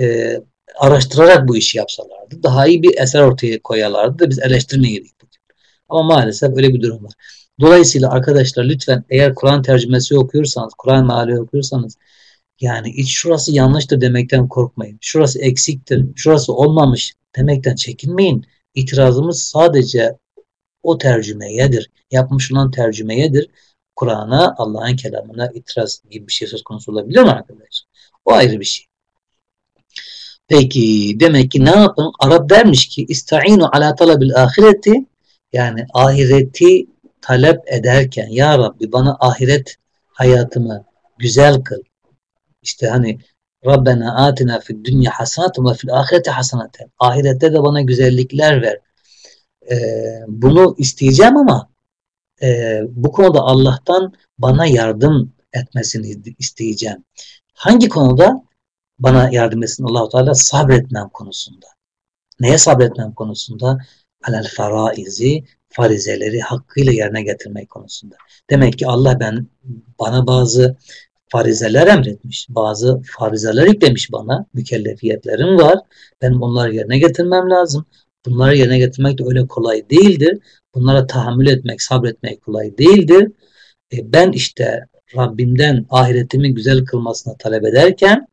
e, araştırarak bu işi yapsalardı. Daha iyi bir eser ortaya koyalardı da biz eleştirmeyeydik. Ama maalesef öyle bir durum var. Dolayısıyla arkadaşlar lütfen eğer Kur'an tercümesi okuyorsanız, Kur'an meali okuyorsanız yani iç şurası yanlıştır demekten korkmayın. Şurası eksiktir, şurası olmamış demekten çekinmeyin. İtirazımız sadece o tercümeyedir. Yapmış olan tercümeyedir. Kur'an'a, Allah'ın kelamına itiraz gibi bir şey söz konusu olabilir mi arkadaşlar? O ayrı bir şey. Peki demek ki ne yapın? Arap dermiş ki İsta'inu ala talabil ahireti yani ahireti talep ederken ya Rabbi bana ahiret hayatımı güzel kıl. İşte hani Rabbena atina fid dünya hasenatun ve fil ahireti hasenatun. Ahirette de bana güzellikler ver. Ee, bunu isteyeceğim ama e, bu konuda Allah'tan bana yardım etmesini isteyeceğim. Hangi konuda? Bana yardım etsin Allahu Teala sabretmem konusunda. Neye sabretmem konusunda? Alel faraizi, farizeleri hakkıyla yerine getirmek konusunda. Demek ki Allah ben bana bazı farizeler emretmiş. Bazı farizeler yüklemiş bana. Mükellefiyetlerim var. Benim onları yerine getirmem lazım. Bunları yerine getirmek de öyle kolay değildir. Bunlara tahammül etmek, sabretmek kolay değildir. E ben işte Rabbimden ahiretimi güzel kılmasını talep ederken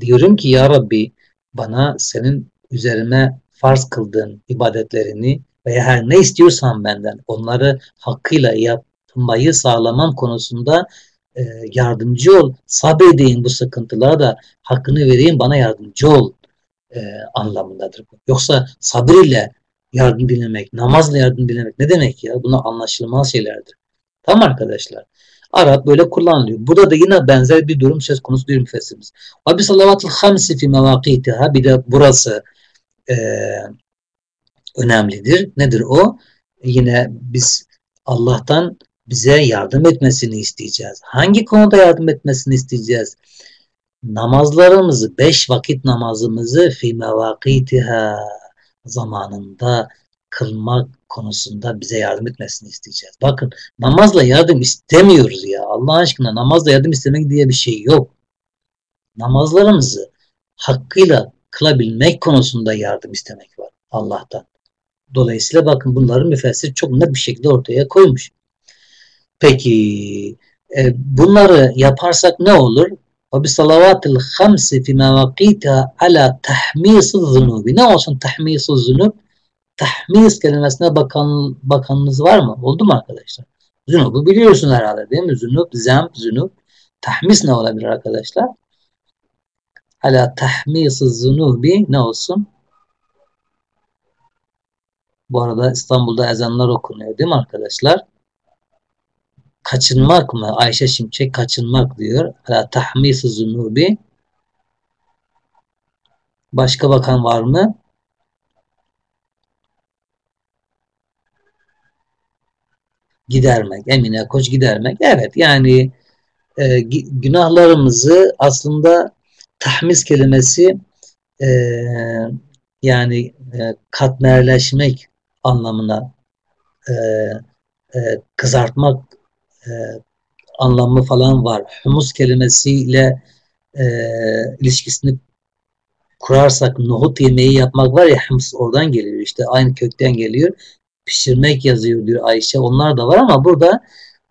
diyorum ki ya Rabbi bana senin üzerime farz kıldığın ibadetlerini veya her ne istiyorsan benden onları hakkıyla yapmayı sağlamam konusunda e, yardımcı ol. Sabredeyim bu sıkıntılara da hakkını vereyim bana yardımcı ol e, anlamındadır. Yoksa sabır ile yardım dilemek, namazla yardım dilemek ne demek ya? Bunlar anlaşılmaz şeylerdir. Tamam arkadaşlar. Arap böyle kullanılıyor. Burada da yine benzer bir durum söz konusu diyor müfessirimiz. Ve bi salavatul hamsi fi mevakitiha bir de burası e, önemlidir. Nedir o? Yine biz Allah'tan bize yardım etmesini isteyeceğiz. Hangi konuda yardım etmesini isteyeceğiz? Namazlarımızı, beş vakit namazımızı fi mevakitiha zamanında kılmak konusunda bize yardım etmesini isteyeceğiz. Bakın namazla yardım istemiyoruz ya. Allah aşkına namazla yardım istemek diye bir şey yok. Namazlarımızı hakkıyla kılabilmek konusunda yardım istemek var Allah'tan. Dolayısıyla bakın bunları müfessir çok net bir şekilde ortaya koymuş. Peki e, bunları yaparsak ne olur? Ve salavatil hamsi fi mevakita ala tahmisi zunubi. Ne olsun tahmisi zunub? Tahmis kelimesine bakan, bakanınız var mı? Oldu mu arkadaşlar? Zunubu biliyorsun herhalde değil mi? Zunub, zemp, zunub. Tahmis ne olabilir arkadaşlar? Ala tahmisi zunubi ne olsun? Bu arada İstanbul'da ezanlar okunuyor değil mi arkadaşlar? Kaçınmak mı? Ayşe Şimşek kaçınmak diyor. Ala tahmisi zunubi. Başka bakan var mı? Gidermek. Emine Koç gidermek. Evet yani e, günahlarımızı aslında tahmis kelimesi e, yani e, katmerleşmek anlamına e, e, kızartmak e, anlamı falan var. Humus kelimesiyle e, ilişkisini kurarsak nohut yemeği yapmak var ya humus oradan geliyor işte aynı kökten geliyor. Pişirmek yazıyor diyor Ayşe. Onlar da var ama burada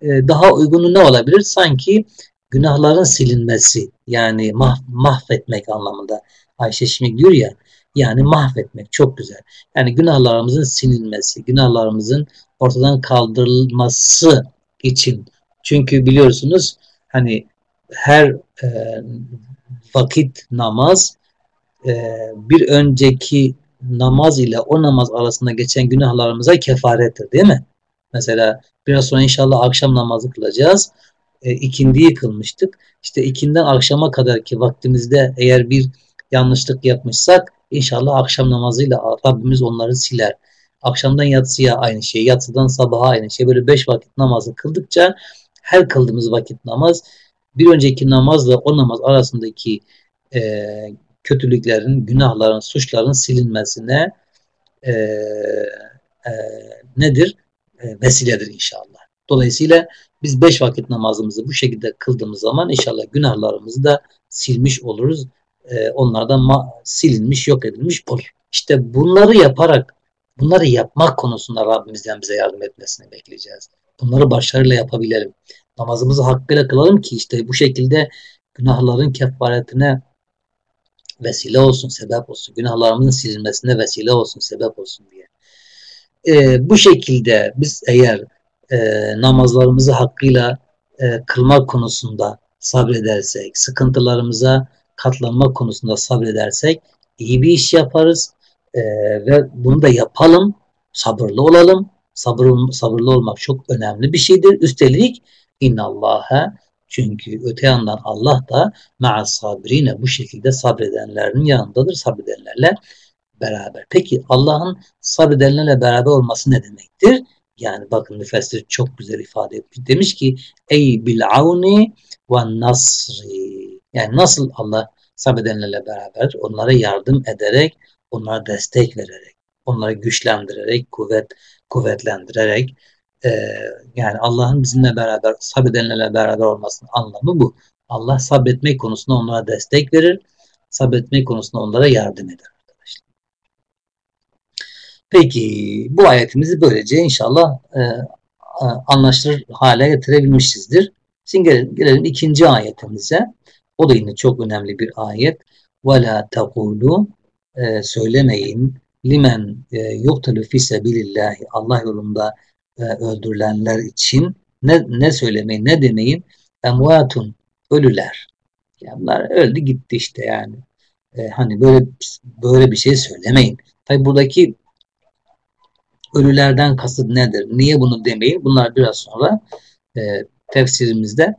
e, daha uygunu ne olabilir? Sanki günahların silinmesi yani mah mahvetmek anlamında. Ayşe şimdi diyor ya yani mahvetmek çok güzel. Yani günahlarımızın silinmesi, günahlarımızın ortadan kaldırılması için. Çünkü biliyorsunuz hani her e, vakit namaz e, bir önceki namaz ile o namaz arasında geçen günahlarımıza kefarettir değil mi? Mesela biraz sonra inşallah akşam namazı kılacağız. E, ikindiyi kılmıştık. İşte ikinden akşama kadar ki vaktimizde eğer bir yanlışlık yapmışsak inşallah akşam namazıyla Rabbimiz onları siler. Akşamdan yatsıya aynı şey, yatsıdan sabaha aynı şey. Böyle beş vakit namazı kıldıkça her kıldığımız vakit namaz bir önceki namazla o namaz arasındaki e, kötülüklerin, günahların, suçların silinmesine e, e, nedir? E, vesiledir inşallah. Dolayısıyla biz beş vakit namazımızı bu şekilde kıldığımız zaman inşallah günahlarımızı da silmiş oluruz. E, onlardan silinmiş, yok edilmiş olur. İşte bunları yaparak Bunları yapmak konusunda Rabbimizden bize yardım etmesini bekleyeceğiz. bunları başarıyla yapabilelim. Namazımızı hakkıyla kılalım ki işte bu şekilde günahların kefaretine vesile olsun, sebep olsun. Günahlarımızın silinmesine vesile olsun, sebep olsun diye. Ee, bu şekilde biz eğer e, namazlarımızı hakkıyla e, kılmak konusunda sabredersek, sıkıntılarımıza katlanma konusunda sabredersek iyi bir iş yaparız e, ve bunu da yapalım, sabırlı olalım. Sabır, sabırlı olmak çok önemli bir şeydir. Üstelik innallaha çünkü öte yandan Allah da ma'as sabrine bu şekilde sabredenlerin yanındadır. Sabredenlerle beraber. Peki Allah'ın sabredenlerle beraber olması ne demektir? Yani bakın müfessir çok güzel ifade etmiş. Demiş ki ey bil avni ve nasri. Yani nasıl Allah sabredenlerle beraber onlara yardım ederek, onlara destek vererek, onları güçlendirerek, kuvvet kuvvetlendirerek e, yani Allah'ın bizimle beraber sabredenlerle beraber olmasının anlamı bu. Allah sabretmek konusunda onlara destek verir, sabretmek konusunda onlara yardım eder. Peki bu ayetimizi böylece inşallah e, anlaşılır hale getirebilmişizdir. Şimdi gelelim, gelelim ikinci ayetimize. O da yine çok önemli bir ayet. وَلَا تَقُولُوا e, söylemeyin limen e, yuqtalu fi Allah yolunda e, öldürülenler için ne, ne söylemeyin ne demeyin emvatun ölüler. Yani bunlar öldü gitti işte yani. E, hani böyle böyle bir şey söylemeyin. Tabi buradaki ölülerden kasıt nedir? Niye bunu demeyin? Bunlar biraz sonra e, tefsirimizde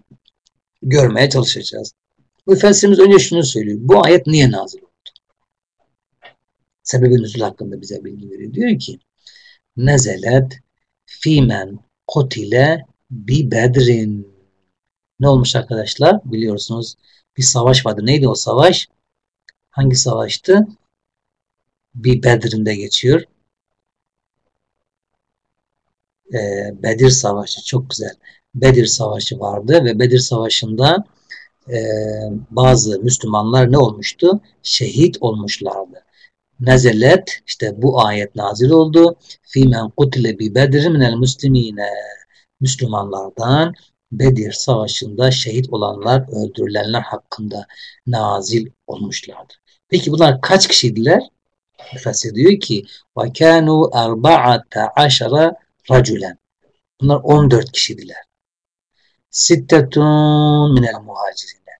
görmeye çalışacağız. Müfessirimiz önce şunu söylüyor. Bu ayet niye nazil? Sebebi nüzul hakkında bize bilgi veriyor. Diyor ki Nezelet fimen kotile bi bedrin ne olmuş arkadaşlar? Biliyorsunuz bir savaş vardı. Neydi o savaş? Hangi savaştı? Bir Bedir'inde geçiyor e, Bedir Savaşı çok güzel. Bedir Savaşı vardı ve Bedir Savaşı'nda e, bazı Müslümanlar ne olmuştu? Şehit olmuşlardı Nezelet işte bu ayet nazil oldu. Fîmen kutile bi bedr minel muslimine Müslümanlardan Bedir Savaşı'nda şehit olanlar, öldürülenler hakkında nazil olmuşlardı. Peki bunlar kaç kişiydiler? Müfessir diyor ki وَكَانُوا اَرْبَعَةَ عَشَرَ racülen. Bunlar 14 kişiydiler. Sittetun minel muhacirine.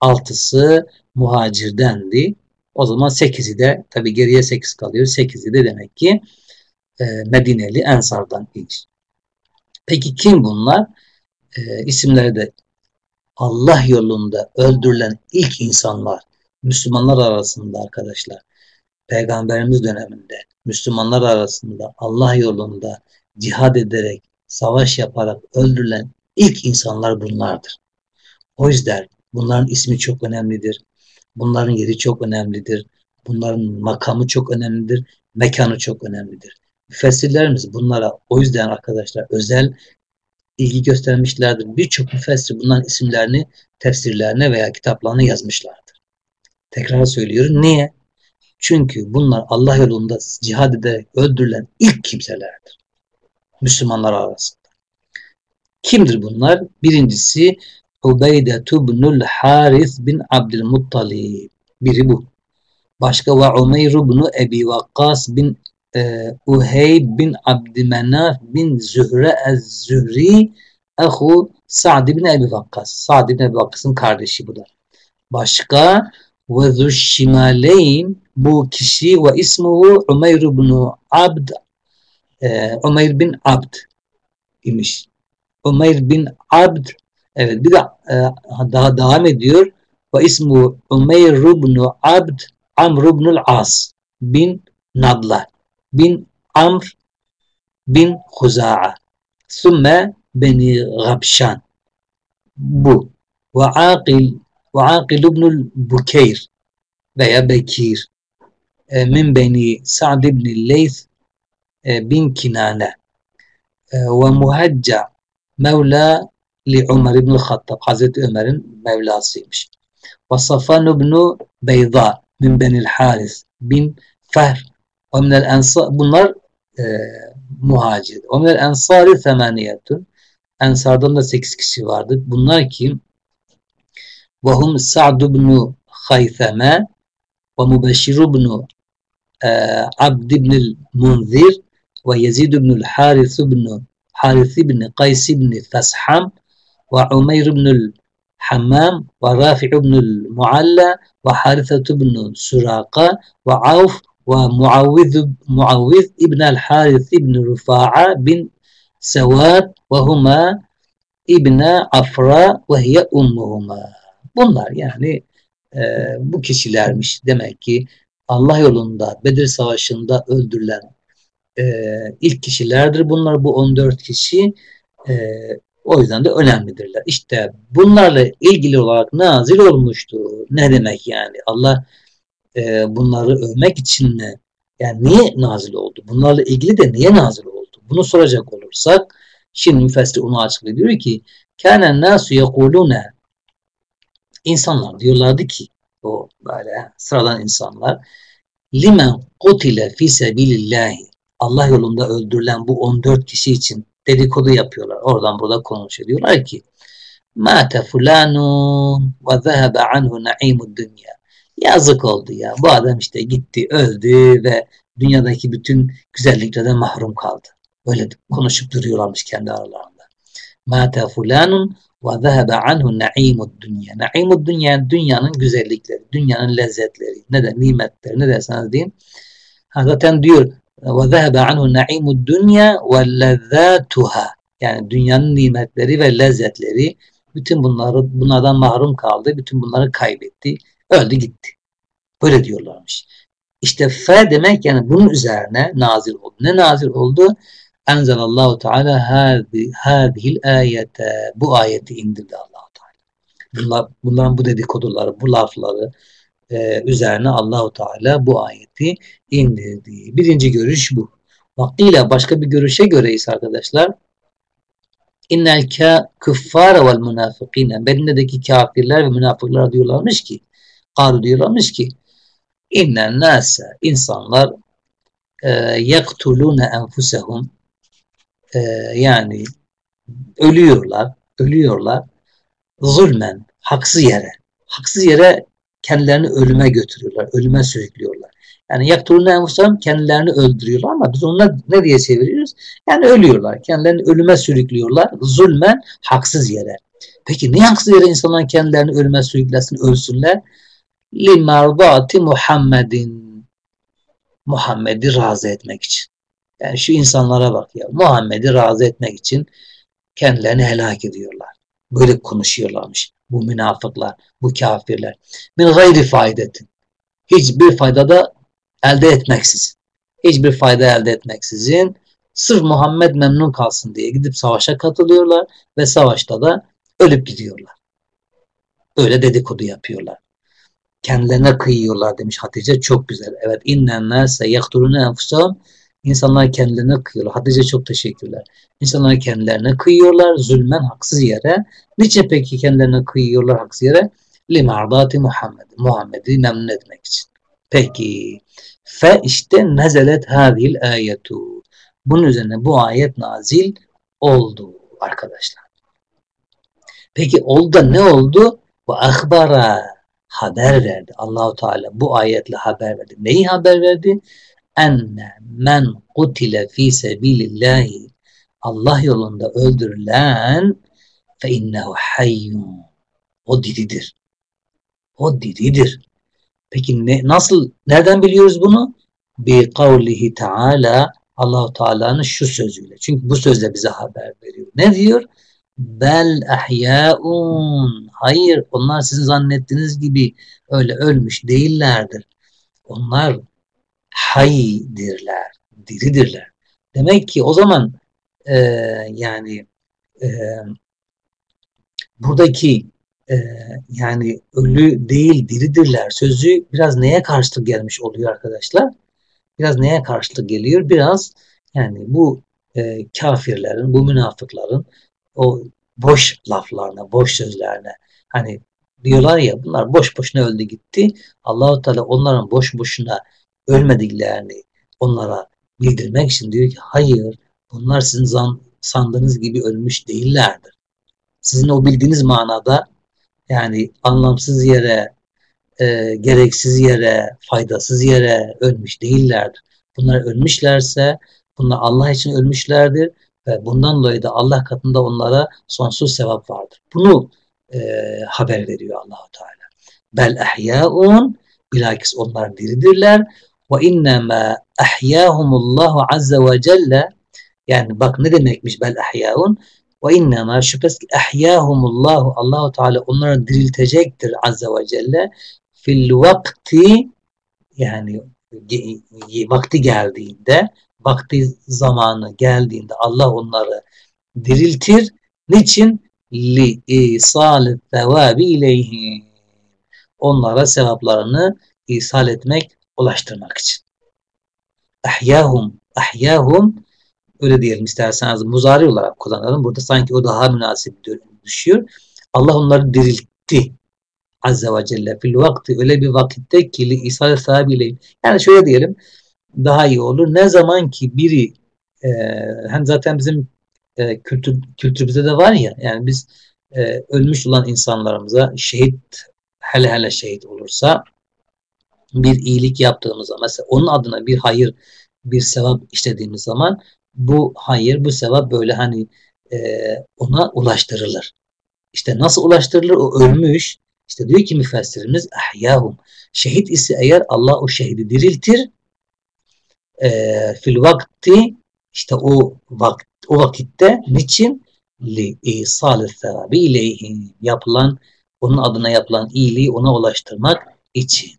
Altısı muhacirdendi. O zaman sekizi de tabi geriye sekiz kalıyor. Sekizi de demek ki e, Medineli Ensar'dan imiş. Peki kim bunlar? E, isimleri de Allah yolunda öldürülen ilk insanlar Müslümanlar arasında arkadaşlar Peygamberimiz döneminde Müslümanlar arasında Allah yolunda cihad ederek, savaş yaparak öldürülen ilk insanlar bunlardır. O yüzden bunların ismi çok önemlidir. Bunların yeri çok önemlidir. Bunların makamı çok önemlidir. Mekanı çok önemlidir. Müfessirlerimiz bunlara o yüzden arkadaşlar özel ilgi göstermişlerdir. Birçok müfessir bunların isimlerini tefsirlerine veya kitaplarına yazmışlardır. Tekrar söylüyorum. Niye? Çünkü bunlar Allah yolunda cihad ederek öldürülen ilk kimselerdir. Müslümanlar arasında. Kimdir bunlar? Birincisi Ubeyde ibnul Haris bin Abdülmuttalib. Biri bu. Başka ve Umeyr ibn Ebi Vakkas bin e, Uheyb bin Abdümenaf bin Zühre ez-Zühri Ahu Sa'd bin Ebi Vakkas. Sa'd bin Ebi Vakkas'ın kardeşi bu da. Başka ve Züşşimaleyn bu kişi ve ismuhu Umeyr ibn Abd e, Umeyr bin Abd imiş. Umeyr bin Abd evet bir de e, daha devam ediyor. Ve ismu Umeyr ibn Abd Amr ibn As bin Nadla bin Amr bin Huza'a. ثم Beni Gabşan bu. Ve Akil ve Akil ibn Bukeyr veya Bekir. E, min Beni Sa'd ibn Leyth bin Kinane. Ve Muhacca Mevla li Ömer ibn Hattab Hazreti Ömer'in Mevlasıymış. Ve Safan ibn Beyza min Benil Haris bin Fehr ve minel ensar bunlar e, muhacir. Ve minel ensari semaniyetun Ensardan da 8 kişi vardı. Bunlar kim? Vahum Sa'd ibn Haytheme ve Mubeşşir ibn Abd ibn Munzir ve Yezid ibn Haris ibn Haris ibn Qays ibn Fasham ibn Mualla ve Haritha ibn Suraka ve Avf ve Muavviz Muavviz ibn el-Haris ibn Rufa'a bin Sevad ve huma İbne Afra ve hiye. Bunlar yani e, bu kişilermiş. Demek ki Allah yolunda Bedir Savaşı'nda öldürülen e, ilk kişilerdir. Bunlar bu 14 kişi e, o yüzden de önemlidirler. İşte bunlarla ilgili olarak nazil olmuştu. Ne demek yani? Allah e, bunları övmek için mi? Yani niye nazil oldu? Bunlarla ilgili de niye nazil oldu? Bunu soracak olursak şimdi müfessir onu açıklıyor. Diyor ki kânen nâsu yekulûne İnsanlar diyorlardı ki o böyle sıradan insanlar limen kutile fi sebilillahi Allah yolunda öldürülen bu 14 kişi için dedikodu yapıyorlar. Oradan burada konuşuyor. Diyorlar ki mate fulanun ve zehebe anhu naimud dünya. Yazık oldu ya. Bu adam işte gitti, öldü ve dünyadaki bütün güzelliklerden mahrum kaldı. Böyle konuşup duruyorlarmış kendi aralarında. Mate fulanun ve zehebe anhu naimud dünya. Naimud dünya dünyanın güzellikleri, dünyanın lezzetleri, ne de nimetleri, ne derseniz deyin. Ha, zaten diyor ve zehebe anhu naimud dünya ve lezzatuha. Yani dünyanın nimetleri ve lezzetleri bütün bunları bunlardan mahrum kaldı. Bütün bunları kaybetti. Öldü gitti. Böyle diyorlarmış. İşte fe demek yani bunun üzerine nazil oldu. Ne nazil oldu? Enzelallahu Teala hadihil ayete. Bu ayeti indirdi allah Teala. Bunlar, bunların bu dedikoduları, bu lafları e, üzerine Allahu Teala bu ayeti indirdi. Birinci görüş bu. Vaktiyle başka bir görüşe göre ise arkadaşlar innel küffare vel münafıkine Medine'deki kafirler ve münafıklar diyorlarmış ki Kalu diyorlarmış ki innen nase insanlar e, yektulune enfusehum e, yani ölüyorlar ölüyorlar zulmen haksız yere haksız yere kendilerini ölüme götürüyorlar ölüme sürüklüyorlar yani yaktulune enfusehum kendilerini öldürüyorlar ama biz onu ne diye çeviriyoruz yani ölüyorlar kendilerini ölüme sürüklüyorlar zulmen haksız yere peki niye haksız yere insanlar kendilerini ölüme sürüklesin ölsünler limardati Muhammedin Muhammed'i razı etmek için. Yani şu insanlara bak ya. Muhammed'i razı etmek için kendilerini helak ediyorlar. Böyle konuşuyorlarmış. Bu münafıklar, bu kafirler. Min gayri faydetin. Hiçbir fayda da elde etmeksizin. Hiçbir fayda elde etmeksizin. Sırf Muhammed memnun kalsın diye gidip savaşa katılıyorlar ve savaşta da ölüp gidiyorlar. Öyle dedikodu yapıyorlar kendilerine kıyıyorlar demiş Hatice. Çok güzel. Evet. İnnen nase yakturune enfusahum. İnsanlar kendilerine kıyıyorlar. Hatice çok teşekkürler. İnsanlar kendilerine kıyıyorlar zulmen haksız yere. Niçin peki kendilerine kıyıyorlar haksız yere? Limardati Muhammed. Muhammed'i memnun etmek için. Peki. Fe işte nezelet hadil ayetu. Bunun üzerine bu ayet nazil oldu arkadaşlar. Peki oldu da ne oldu? Ve ahbara haber verdi. Allahu Teala bu ayetle haber verdi. Neyi haber verdi? Enne men kutile fi sebilillahi Allah yolunda öldürülen fe innehu hayyun. O diridir. O diridir. Peki ne, nasıl, nereden biliyoruz bunu? Bi kavlihi Teala Allahu Teala'nın şu sözüyle. Çünkü bu sözle bize haber veriyor. Ne diyor? Bel ehyaun. Hayır onlar sizin zannettiğiniz gibi öyle ölmüş değillerdir. Onlar haydirler, diridirler. Demek ki o zaman e, yani e, buradaki e, yani ölü değil diridirler sözü biraz neye karşılık gelmiş oluyor arkadaşlar? Biraz neye karşılık geliyor? Biraz yani bu e, kafirlerin, bu münafıkların o boş laflarına, boş sözlerine hani diyorlar ya bunlar boş boşuna öldü gitti. Allahu Teala onların boş boşuna ölmediklerini onlara bildirmek için diyor ki hayır bunlar sizin sandığınız gibi ölmüş değillerdir. Sizin o bildiğiniz manada yani anlamsız yere, e, gereksiz yere, faydasız yere ölmüş değillerdir. Bunlar ölmüşlerse bunlar Allah için ölmüşlerdir ve bundan dolayı da Allah katında onlara sonsuz sevap vardır. Bunu e, haber veriyor Allahu Teala. Bel ehyaun bilakis onlar diridirler ve innema ahyahumullahu azze ve celle yani bak ne demekmiş bel ehyaun ve innema şüphesiz ahyahumullahu Allahu Teala onları diriltecektir azze ve celle fil vakti yani vakti geldiğinde vakti zamanı geldiğinde Allah onları diriltir. Niçin? Li isal sevabi ileyhi. Onlara sevaplarını isal etmek, ulaştırmak için. Ahyahum, ahyahum öyle diyelim isterseniz muzari olarak kullanalım. Burada sanki o daha münasip düşüyor. Allah onları diriltti. Azze ve Celle fil vakti öyle bir vakitte ki li isal. Yani şöyle diyelim daha iyi olur. Ne zaman ki biri e, hem zaten bizim e, kültür kültürümüzde de var ya yani biz e, ölmüş olan insanlarımıza şehit hele hele şehit olursa bir iyilik yaptığımızda mesela onun adına bir hayır bir sevap işlediğimiz zaman bu hayır bu sevap böyle hani e, ona ulaştırılır. İşte nasıl ulaştırılır? O ölmüş. İşte diyor ki müfessirimiz ahyahum. Şehit ise eğer Allah o şehidi diriltir e, fil vakti işte o vakt o vakitte niçin li isal sevabi ileyhi yapılan onun adına yapılan iyiliği ona ulaştırmak için.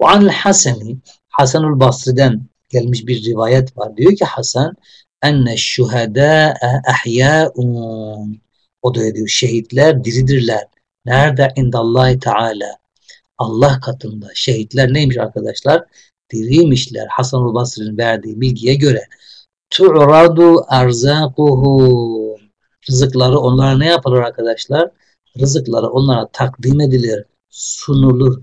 Ve anil Haseni Hasanul Basri'den gelmiş bir rivayet var. Diyor ki Hasan enne şuhedâe ahyâun o da diyor şehitler diridirler. Nerede? İndallahi Teala. Allah katında. Şehitler neymiş arkadaşlar? Diriymişler. Hasan-ı Basri'nin verdiği bilgiye göre. Tu'radu erzakuhu. Rızıkları onlara ne yapılır arkadaşlar? Rızıkları onlara takdim edilir, sunulur.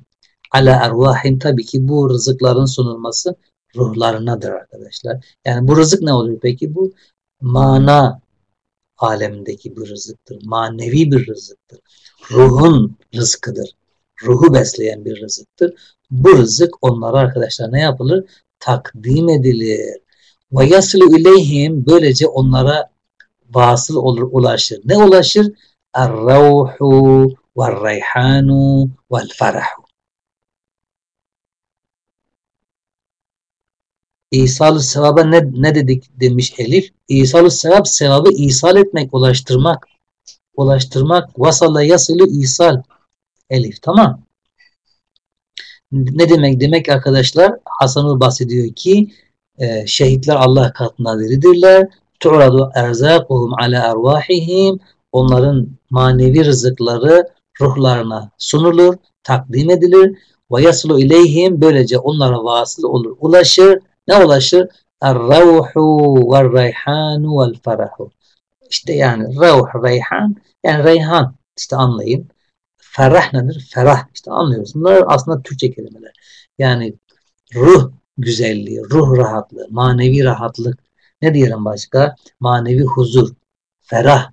Ala ervahim tabii ki bu rızıkların sunulması ruhlarınadır arkadaşlar. Yani bu rızık ne oluyor peki? Bu mana alemindeki bir rızıktır. Manevi bir rızıktır. Ruhun rızkıdır. Ruhu besleyen bir rızıktır. Bu rızık onlara arkadaşlar ne yapılır? Takdim edilir. Ve yaslu ileyhim böylece onlara vasıl olur, ulaşır. Ne ulaşır? Er-ravhu ve-reyhanu vel-ferahu. İsal-ı sevaba ne, ne dedik demiş Elif? İsal-ı sevap sevabı isal etmek, ulaştırmak. Ulaştırmak. Vasala yasılı isal. Elif tamam. Ne demek? Demek arkadaşlar Hasan'ı bahsediyor ki e, şehitler Allah katına veridirler. Tu'radu erzakuhum ala ervahihim. Onların manevi rızıkları ruhlarına sunulur, takdim edilir. Ve yaslu ileyhim böylece onlara vasıl olur, ulaşır. Ne ulaşır? Er-ravhu ve-reyhanu vel-ferahu. İşte yani ravh, reyhan yani reyhan işte anlayın. Ferah nedir? Ferah. işte anlıyoruz. Bunlar aslında Türkçe kelimeler. Yani ruh güzelliği, ruh rahatlığı, manevi rahatlık. Ne diyelim başka? Manevi huzur, ferah.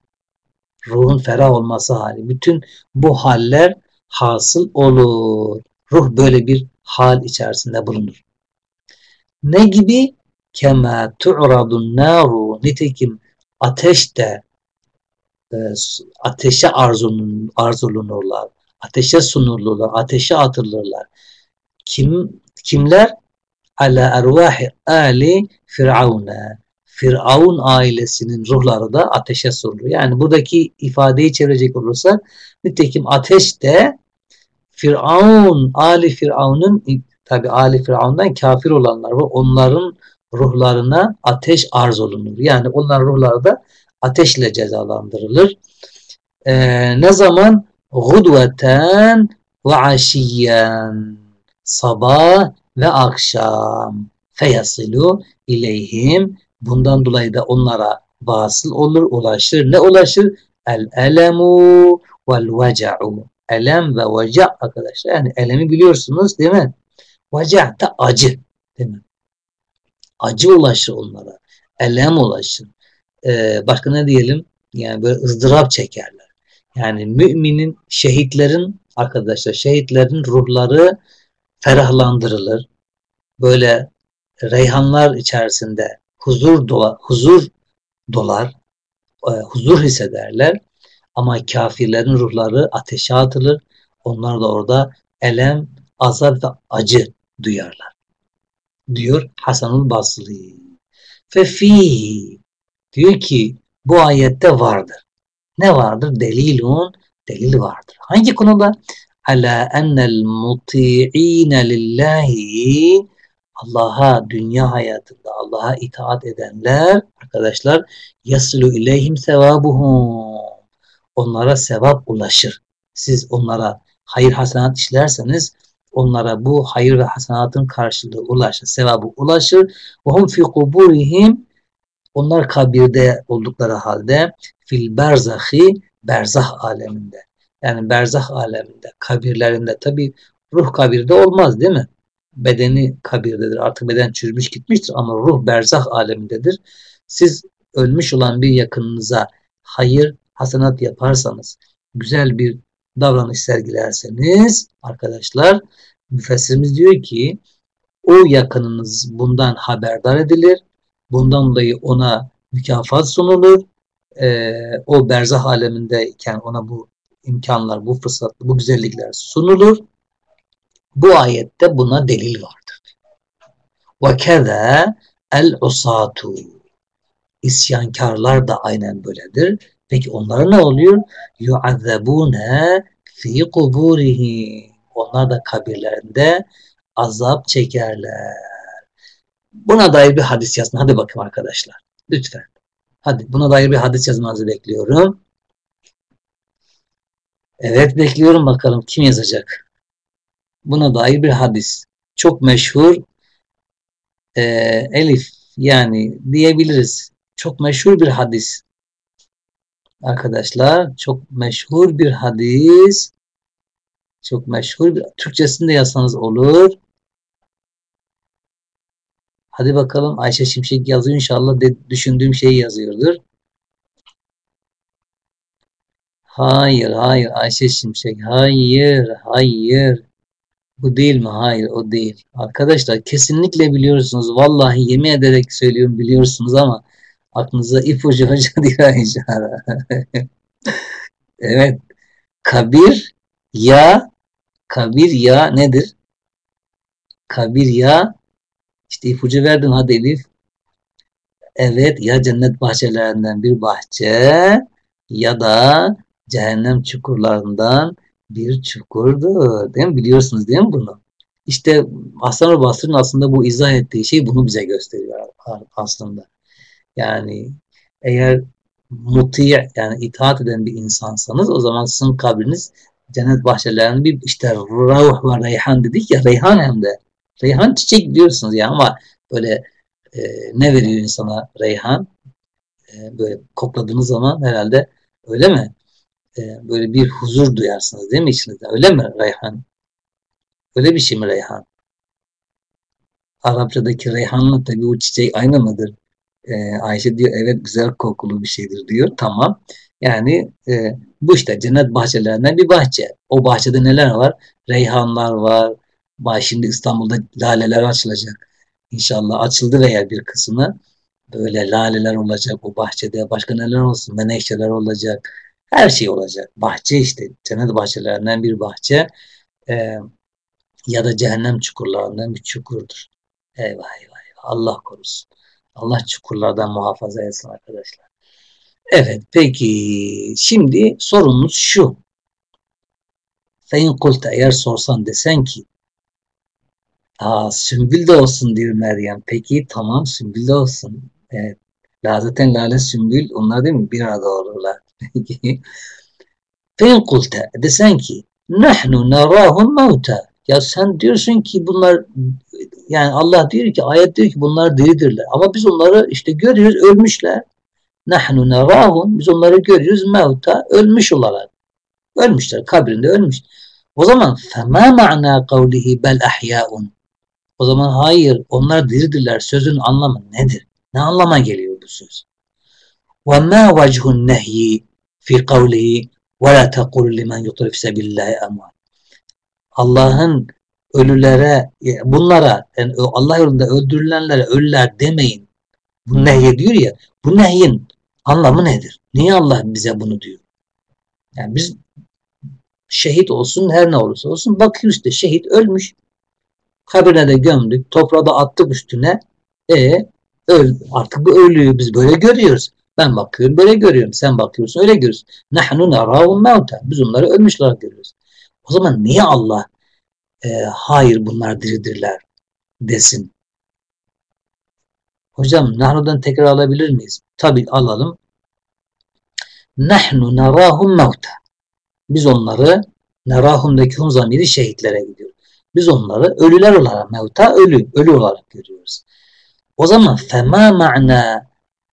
Ruhun ferah olması hali. Bütün bu haller hasıl olur. Ruh böyle bir hal içerisinde bulunur. Ne gibi? Kema tu'radun naru. Nitekim ateş de e, ateşe arzulun, arzulunurlar. Ateşe sunulurlar. Ateşe atılırlar. Kim kimler? Ala ervahi ali firavuna. Firavun ailesinin ruhları da ateşe sunuluyor. Yani buradaki ifadeyi çevirecek olursa nitekim ateş de Firavun, Ali Firavun'un tabi Ali Firavun'dan kafir olanlar ve onların ruhlarına ateş arz olunur. Yani onların ruhları da ateşle cezalandırılır. Ee, ne zaman? Gudveten ve aşiyen. Sabah ve akşam. Feyasilu ileyhim. Bundan dolayı da onlara vasıl olur, ulaşır. Ne ulaşır? El elemu vel veca'u. Elem ve veca arkadaşlar. Yani elemi biliyorsunuz değil mi? Veca da acı. Değil mi? Acı ulaşır onlara. Elem ulaşır e, başka ne diyelim yani böyle ızdırap çekerler. Yani müminin, şehitlerin arkadaşlar şehitlerin ruhları ferahlandırılır. Böyle reyhanlar içerisinde huzur dola, huzur dolar, e, huzur hissederler. Ama kafirlerin ruhları ateşe atılır. Onlar da orada elem, azap ve acı duyarlar. Diyor Hasanul Basri. Fefihi diyor ki bu ayette vardır. Ne vardır? Delilun, delil vardır. Hangi konuda? Ala ennel muti'ine lillahi Allah'a dünya hayatında Allah'a itaat edenler arkadaşlar yaslu ileyhim sevabuhum onlara sevap ulaşır. Siz onlara hayır hasenat işlerseniz onlara bu hayır ve hasenatın karşılığı ulaşır, sevabı ulaşır. Ve hum fi onlar kabirde oldukları halde fil berzahi berzah aleminde. Yani berzah aleminde, kabirlerinde tabi ruh kabirde olmaz değil mi? Bedeni kabirdedir. Artık beden çürümüş gitmiştir ama ruh berzah alemindedir. Siz ölmüş olan bir yakınınıza hayır, hasenat yaparsanız, güzel bir davranış sergilerseniz arkadaşlar müfessirimiz diyor ki o yakınınız bundan haberdar edilir. Bundan dolayı ona mükafat sunulur. Ee, o berzah alemindeyken ona bu imkanlar, bu fırsatlar, bu güzellikler sunulur. Bu ayette buna delil vardır. Ve keza el usatu isyankarlar da aynen böyledir. Peki onlara ne oluyor? Yuazzabune fi kuburihi. Onlar da kabirlerinde azap çekerler. Buna dair bir hadis yazın. Hadi bakın arkadaşlar. Lütfen. Hadi buna dair bir hadis yazmanızı bekliyorum. Evet bekliyorum bakalım kim yazacak. Buna dair bir hadis. Çok meşhur. Ee, Elif yani diyebiliriz. Çok meşhur bir hadis. Arkadaşlar çok meşhur bir hadis. Çok meşhur bir Türkçesinde yazsanız olur. Hadi bakalım Ayşe Şimşek yazıyor inşallah de, düşündüğüm şeyi yazıyordur. Hayır, hayır Ayşe Şimşek. Hayır, hayır. Bu değil mi? Hayır, o değil. Arkadaşlar kesinlikle biliyorsunuz. Vallahi yemin ederek söylüyorum biliyorsunuz ama aklınıza ipucu hoca diyor inşallah. evet. Kabir ya kabir ya nedir? Kabir ya işte ipucu verdim hadi Elif. Evet ya cennet bahçelerinden bir bahçe ya da cehennem çukurlarından bir çukurdur. Değil mi? Biliyorsunuz değil mi bunu? İşte Hasan Basri'nin aslında bu izah ettiği şey bunu bize gösteriyor aslında. Yani eğer mutiye yani itaat eden bir insansanız o zaman sizin kabriniz cennet bahçelerinin bir işte ruh ve reyhan dedik ya reyhan hem de. Reyhan çiçek diyorsunuz ya ama böyle e, ne veriyor insana reyhan? E, böyle kokladığınız zaman herhalde öyle mi? E, böyle bir huzur duyarsınız değil mi içinizde? Öyle mi reyhan? Öyle bir şey mi reyhan? Arapçadaki reyhanla tabii o çiçek aynı mıdır e, Ayşe diyor evet güzel kokulu bir şeydir diyor. Tamam. Yani e, bu işte cennet bahçelerinden bir bahçe. O bahçede neler var? Reyhanlar var. Şimdi İstanbul'da laleler açılacak. İnşallah açıldı veya bir kısmı. Böyle laleler olacak o bahçede. Başka neler olsun? Menekşeler olacak. Her şey olacak. Bahçe işte. Cennet bahçelerinden bir bahçe. E, ya da cehennem çukurlarından bir çukurdur. Eyvah eyvah eyvah. Allah korusun. Allah çukurlardan muhafaza etsin arkadaşlar. Evet peki şimdi sorumuz şu. Fein kulta eğer sorsan desen ki Aa, sümbül de olsun diyor Meryem. Peki tamam sümbül de olsun. Evet. La zaten lale sümbül onlar değil mi? Bir arada olurlar. Peki. Fein kulta desen ki nahnu narahum mevta. Ya sen diyorsun ki bunlar yani Allah diyor ki ayet diyor ki bunlar diridirler. Ama biz onları işte görüyoruz ölmüşler. Nahnu nerahum. Biz onları görüyoruz mevta ölmüş olarak. Ölmüşler. Kabrinde ölmüş. O zaman fema ma'na kavlihi bel ahya'un. O zaman hayır onlar diridirler sözün anlamı nedir? Ne anlama geliyor bu söz? Ve ma vechun nehyi fi kavlihi ve la tekul limen yutrif sebillahi. Allah'ın ölülere, bunlara, yani Allah yolunda öldürülenlere ölüler demeyin. Bu nehy diyor ya, bu nehyin anlamı nedir? Niye Allah bize bunu diyor? Yani biz şehit olsun her ne olursa olsun bakıyoruz işte şehit ölmüş. Kabrine de gömdük, toprağa da attık üstüne. E öl, artık bu ölüyü biz böyle görüyoruz. Ben bakıyorum böyle görüyorum. Sen bakıyorsun öyle görüyorsun. Nahnu narahum mevta. Biz onları ölmüş olarak görüyoruz. O zaman niye Allah e, hayır bunlar diridirler desin? Hocam nahnudan tekrar alabilir miyiz? Tabi alalım. Nahnu narahum mevta. Biz onları nerahumdaki hum zamiri şehitlere gidiyor. Biz onları ölüler olarak mevta ölü, ölü olarak görüyoruz. O zaman fema ma'na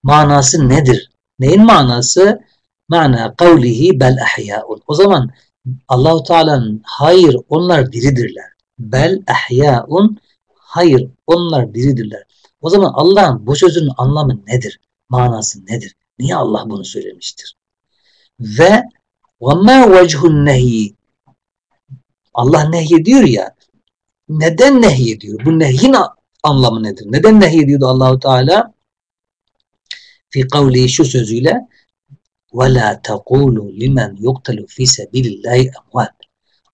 manası nedir? Neyin manası? Mana kavlihi bel ahyaun. O zaman Allahu Teala'nın hayır onlar diridirler. Bel ahyaun hayır onlar diridirler. O zaman Allah'ın bu sözünün anlamı nedir? Manası nedir? Niye Allah bunu söylemiştir? Ve وَمَا وَجْهُ النَّهِي Allah nehyediyor ya neden nehyediyor? Bu nehyin anlamı nedir? Neden nehyediyordu Allahu Teala? fi kavli şu sözüyle ve la tekulu limen yuqtalu fi sabilillahi emvat.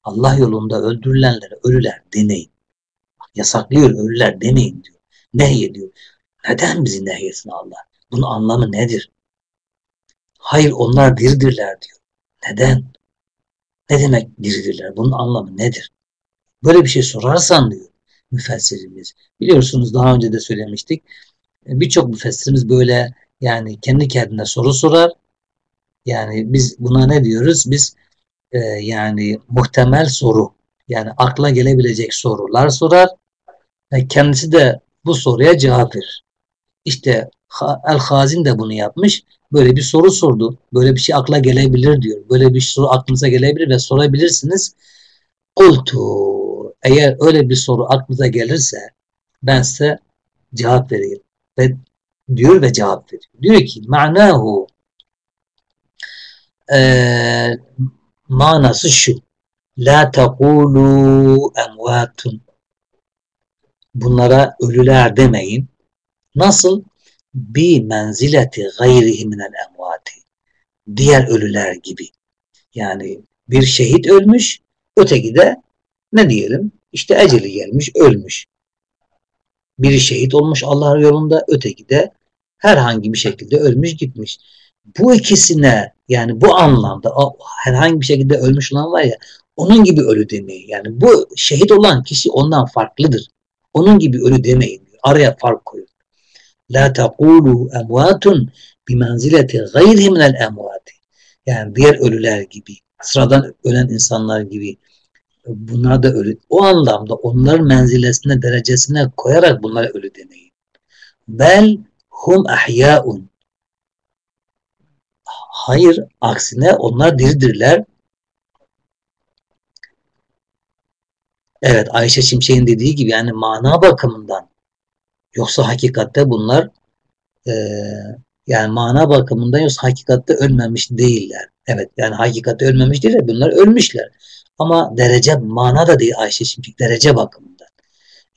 Allah yolunda öldürülenlere ölüler demeyin. Yasaklıyor ölüler demeyin diyor. Nehyediyor. Neden bizi nehyetsin Allah? Bunun anlamı nedir? Hayır onlar diridirler diyor. Neden? Ne demek diridirler? Bunun anlamı nedir? Böyle bir şey sorarsan diyor müfessirimiz. Biliyorsunuz daha önce de söylemiştik. Birçok müfessirimiz böyle yani kendi kendine soru sorar. Yani biz buna ne diyoruz? Biz e, yani muhtemel soru yani akla gelebilecek sorular sorar ve kendisi de bu soruya cevap verir. İşte El-Hazin de bunu yapmış. Böyle bir soru sordu. Böyle bir şey akla gelebilir diyor. Böyle bir soru aklınıza gelebilir ve sorabilirsiniz. Kultu eğer öyle bir soru aklınıza gelirse ben size cevap vereyim. Ve diyor ve cevap veriyor. Diyor ki manahu e, manası şu La tekulu emvatun Bunlara ölüler demeyin. Nasıl? Bi menzileti gayrihi minel emvati. Diğer ölüler gibi. Yani bir şehit ölmüş, öteki de ne diyelim? İşte eceli gelmiş, ölmüş. Biri şehit olmuş Allah yolunda, öteki de herhangi bir şekilde ölmüş gitmiş. Bu ikisine yani bu anlamda herhangi bir şekilde ölmüş olan var ya onun gibi ölü demeyin. Yani bu şehit olan kişi ondan farklıdır. Onun gibi ölü demeyin. Araya fark koyun. La taqulu emvatun bi menzileti gayrihi minel emvati. Yani diğer ölüler gibi, sıradan ölen insanlar gibi bunlar da ölü. O anlamda onların menzilesine, derecesine koyarak bunlara ölü demeyin. Bel hum ahyaun. Hayır, aksine onlar diridirler. Evet, Ayşe Şimşek'in dediği gibi yani mana bakımından yoksa hakikatte bunlar e, yani mana bakımından yoksa hakikatte ölmemiş değiller. Evet yani hakikatte ölmemiş değiller. Bunlar ölmüşler. Ama derece mana da değil Ayşe Şimşek derece bakımından.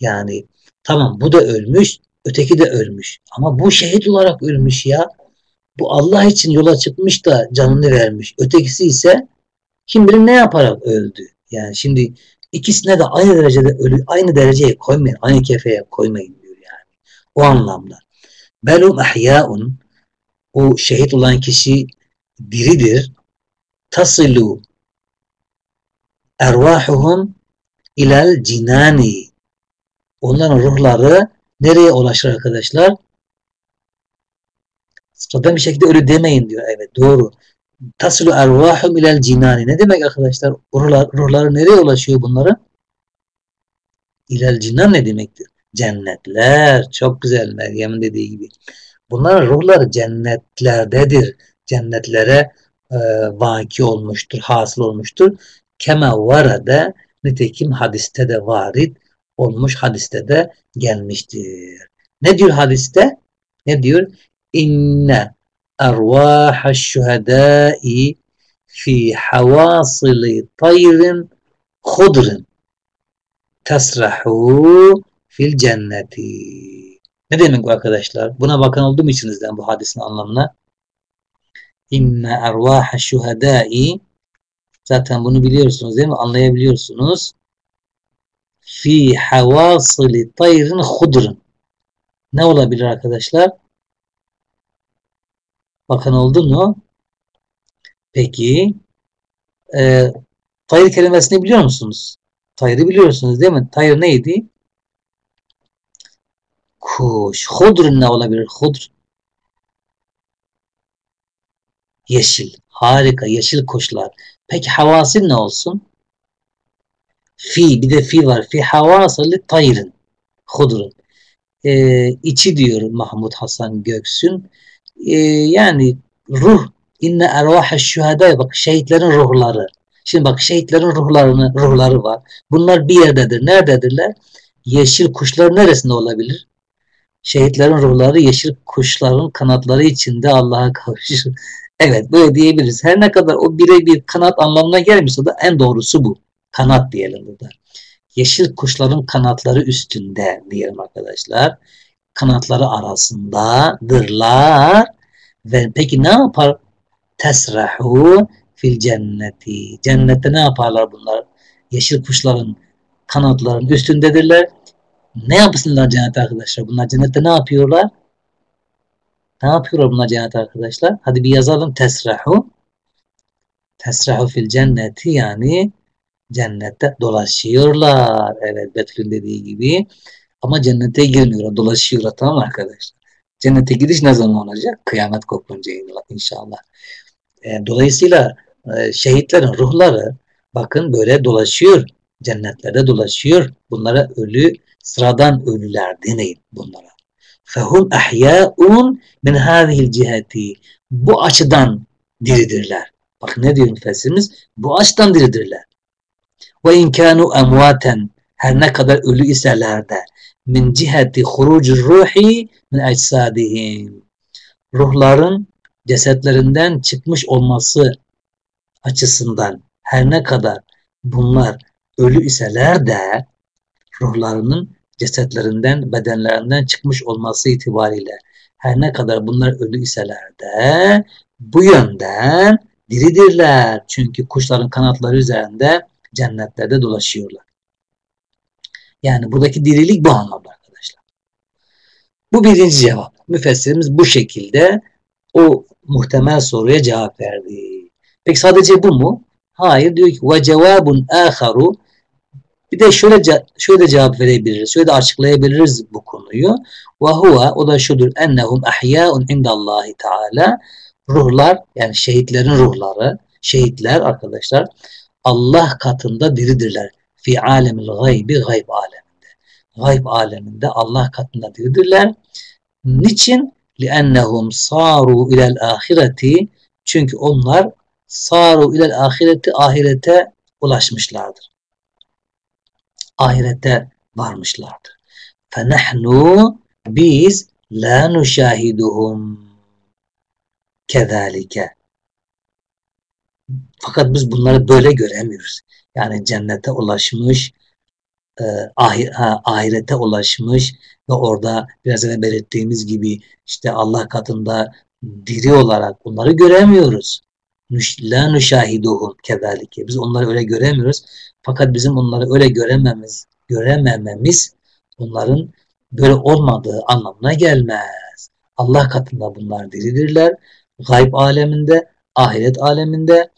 Yani tamam bu da ölmüş Öteki de ölmüş. Ama bu şehit olarak ölmüş ya. Bu Allah için yola çıkmış da canını vermiş. Ötekisi ise kim bilir ne yaparak öldü. Yani şimdi ikisine de aynı derecede ölü, aynı dereceye koymayın, aynı kefeye koymayın diyor yani. O anlamda. Belum ahyaun o şehit olan kişi diridir. Tasilu ervahuhum ilal cinani. Onların ruhları Nereye ulaşır arkadaşlar? Sıradan bir şekilde öyle demeyin diyor. Evet doğru. Taslu ervahum ilel cinani. Ne demek arkadaşlar? Ruhlar, ruhları nereye ulaşıyor bunları? İlel cinan ne demektir? Cennetler. Çok güzel Meryem'in dediği gibi. Bunların ruhları cennetlerdedir. Cennetlere e, vaki olmuştur, hasıl olmuştur. Keme varada nitekim hadiste de varit olmuş hadiste de gelmiştir. Ne diyor hadiste? Ne diyor? İnne ervahaş şuhedai fi havasili tayrin hudrin tesrahu fil cenneti. Ne demek bu arkadaşlar? Buna bakan oldu mu içinizden bu hadisin anlamına? İnne ervaha şuhedai zaten bunu biliyorsunuz değil mi? Anlayabiliyorsunuz. Fi havasili tayrin hudrun. Ne olabilir arkadaşlar? Bakan oldu mu? Peki e, tayr kelimesini biliyor musunuz? Tayrı biliyorsunuz değil mi? Tayr neydi? Kuş. Hudr ne olabilir? Hudr. Yeşil. Harika. Yeşil kuşlar. Peki havasil ne olsun? Fi. Bir de fi var. Fi havasili tayrın. Hudrun. Ee, içi diyor Mahmut Hasan Göksün. Ee, yani ruh. İnne ervahe şühedâ. Bak şehitlerin ruhları. Şimdi bak şehitlerin ruhlarını, ruhları var. Bunlar bir yerdedir. Nerededirler? Yeşil kuşlar neresinde olabilir? Şehitlerin ruhları yeşil kuşların kanatları içinde Allah'a kavuşur. evet böyle diyebiliriz. Her ne kadar o birebir kanat anlamına gelmişse de en doğrusu bu. Kanat diyelim burada. Yeşil kuşların kanatları üstünde diyelim arkadaşlar. Kanatları arasındadırlar. Ve peki ne yapar? Tesrahu fil cenneti. Cennette ne yaparlar bunlar? Yeşil kuşların kanatlarının üstündedirler. Ne yapsınlar cennette arkadaşlar? Bunlar cennette ne yapıyorlar? Ne yapıyorlar bunlar cennette arkadaşlar? Hadi bir yazalım. Tesrahu. Tesrahu fil cenneti yani cennette dolaşıyorlar. Evet Betül'ün dediği gibi. Ama cennete girmiyorlar. Dolaşıyorlar tamam arkadaşlar? Cennete gidiş ne zaman olacak? Kıyamet kopunca inşallah. E, dolayısıyla e, şehitlerin ruhları bakın böyle dolaşıyor. Cennetlerde dolaşıyor. Bunlara ölü, sıradan ölüler deneyin bunlara. Fehum ahya'un min hadihil ciheti. Bu açıdan diridirler. Bak ne diyor müfessirimiz? Bu açıdan diridirler. Ve inkanu emvaten her ne kadar ölü iseler de min ciheti hurucur ruhi min ecsadihim. Ruhların cesetlerinden çıkmış olması açısından her ne kadar bunlar ölü iseler de ruhlarının cesetlerinden, bedenlerinden çıkmış olması itibariyle her ne kadar bunlar ölü iseler de bu yönden diridirler. Çünkü kuşların kanatları üzerinde cennetlerde dolaşıyorlar. Yani buradaki dirilik bu anlamda arkadaşlar. Bu birinci cevap. Müfessirimiz bu şekilde o muhtemel soruya cevap verdi. Peki sadece bu mu? Hayır diyor ki ve cevabun aharu bir de şöyle şöyle cevap verebiliriz. Şöyle de açıklayabiliriz bu konuyu. Ve huve o da şudur ennehum ahya'un indallahi teala ruhlar yani şehitlerin ruhları şehitler arkadaşlar Allah katında diridirler Fi alemil gaybi gayb aleminde. Gayb aleminde Allah katında diridirler. Niçin? لِأَنَّهُمْ صَارُوا ilel ahireti Çünkü onlar saru ilel ahireti ahirete ulaşmışlardır. Ahirete varmışlardır. Fenehnu biz la nuşahiduhum kezalike. Fakat biz bunları böyle göremiyoruz. Yani cennete ulaşmış, e, ahirete ulaşmış ve orada biraz evvel belirttiğimiz gibi işte Allah katında diri olarak bunları göremiyoruz la nüşahiduhum kezalike. Biz onları öyle göremiyoruz. Fakat bizim onları öyle görememiz, göremememiz onların böyle olmadığı anlamına gelmez. Allah katında bunlar diridirler. Gayb aleminde, ahiret aleminde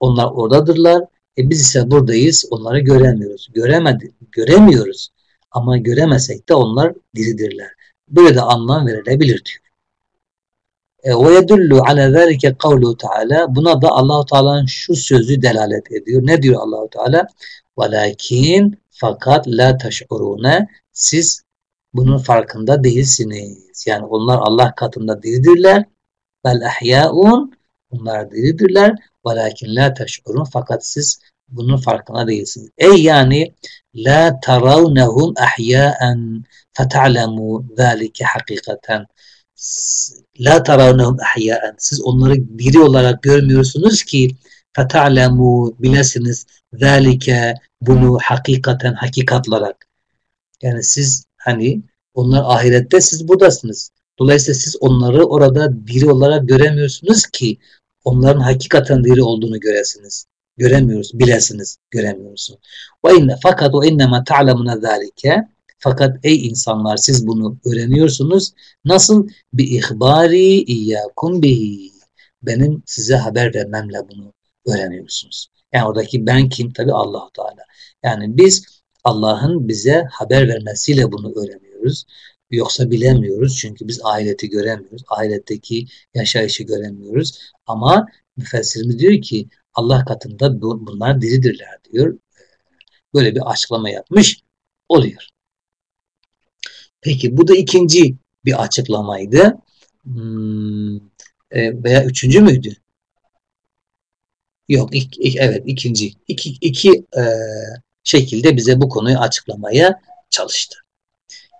onlar oradadırlar. E biz ise buradayız. Onları göremiyoruz. Göremedi, göremiyoruz. Ama göremesek de onlar diridirler. Böyle de anlam verilebilir diyor. Ve yedullu ala zalike kavlu Teala. Buna da Allahu Teala'nın şu sözü delalet ediyor. Ne diyor Allahu Teala? Velakin fakat la teş'urune siz bunun farkında değilsiniz. Yani onlar Allah katında diridirler. Bel ahyaun onlar diridirler. Velakin la teş'urun fakat siz bunun farkında değilsiniz. Ey yani la tarawnehum ahyaen feta'lemu zalike hakikaten la tarawnahum ahyaen. Siz onları diri olarak görmüyorsunuz ki feta'lemu bilesiniz zalike bunu hakikaten hakikat olarak. Yani siz hani onlar ahirette siz buradasınız. Dolayısıyla siz onları orada diri olarak göremiyorsunuz ki onların hakikaten diri olduğunu göresiniz. Göremiyoruz, bilesiniz, göremiyorsunuz. Ve inne fakat o innema ta'lemuna zalike fakat ey insanlar siz bunu öğreniyorsunuz. Nasıl? Bi ihbari iyyakum bihi. Benim size haber vermemle bunu öğreniyorsunuz. Yani oradaki ben kim? Tabi allah Teala. Yani biz Allah'ın bize haber vermesiyle bunu öğreniyoruz. Yoksa bilemiyoruz çünkü biz ahireti göremiyoruz. Ahiretteki yaşayışı göremiyoruz. Ama müfessirimiz diyor ki Allah katında bunlar diridirler diyor. Böyle bir açıklama yapmış oluyor. Peki bu da ikinci bir açıklamaydı. Hmm, e, veya üçüncü müydü? Yok, ilk, ilk, evet ikinci. İki, iki e, şekilde bize bu konuyu açıklamaya çalıştı.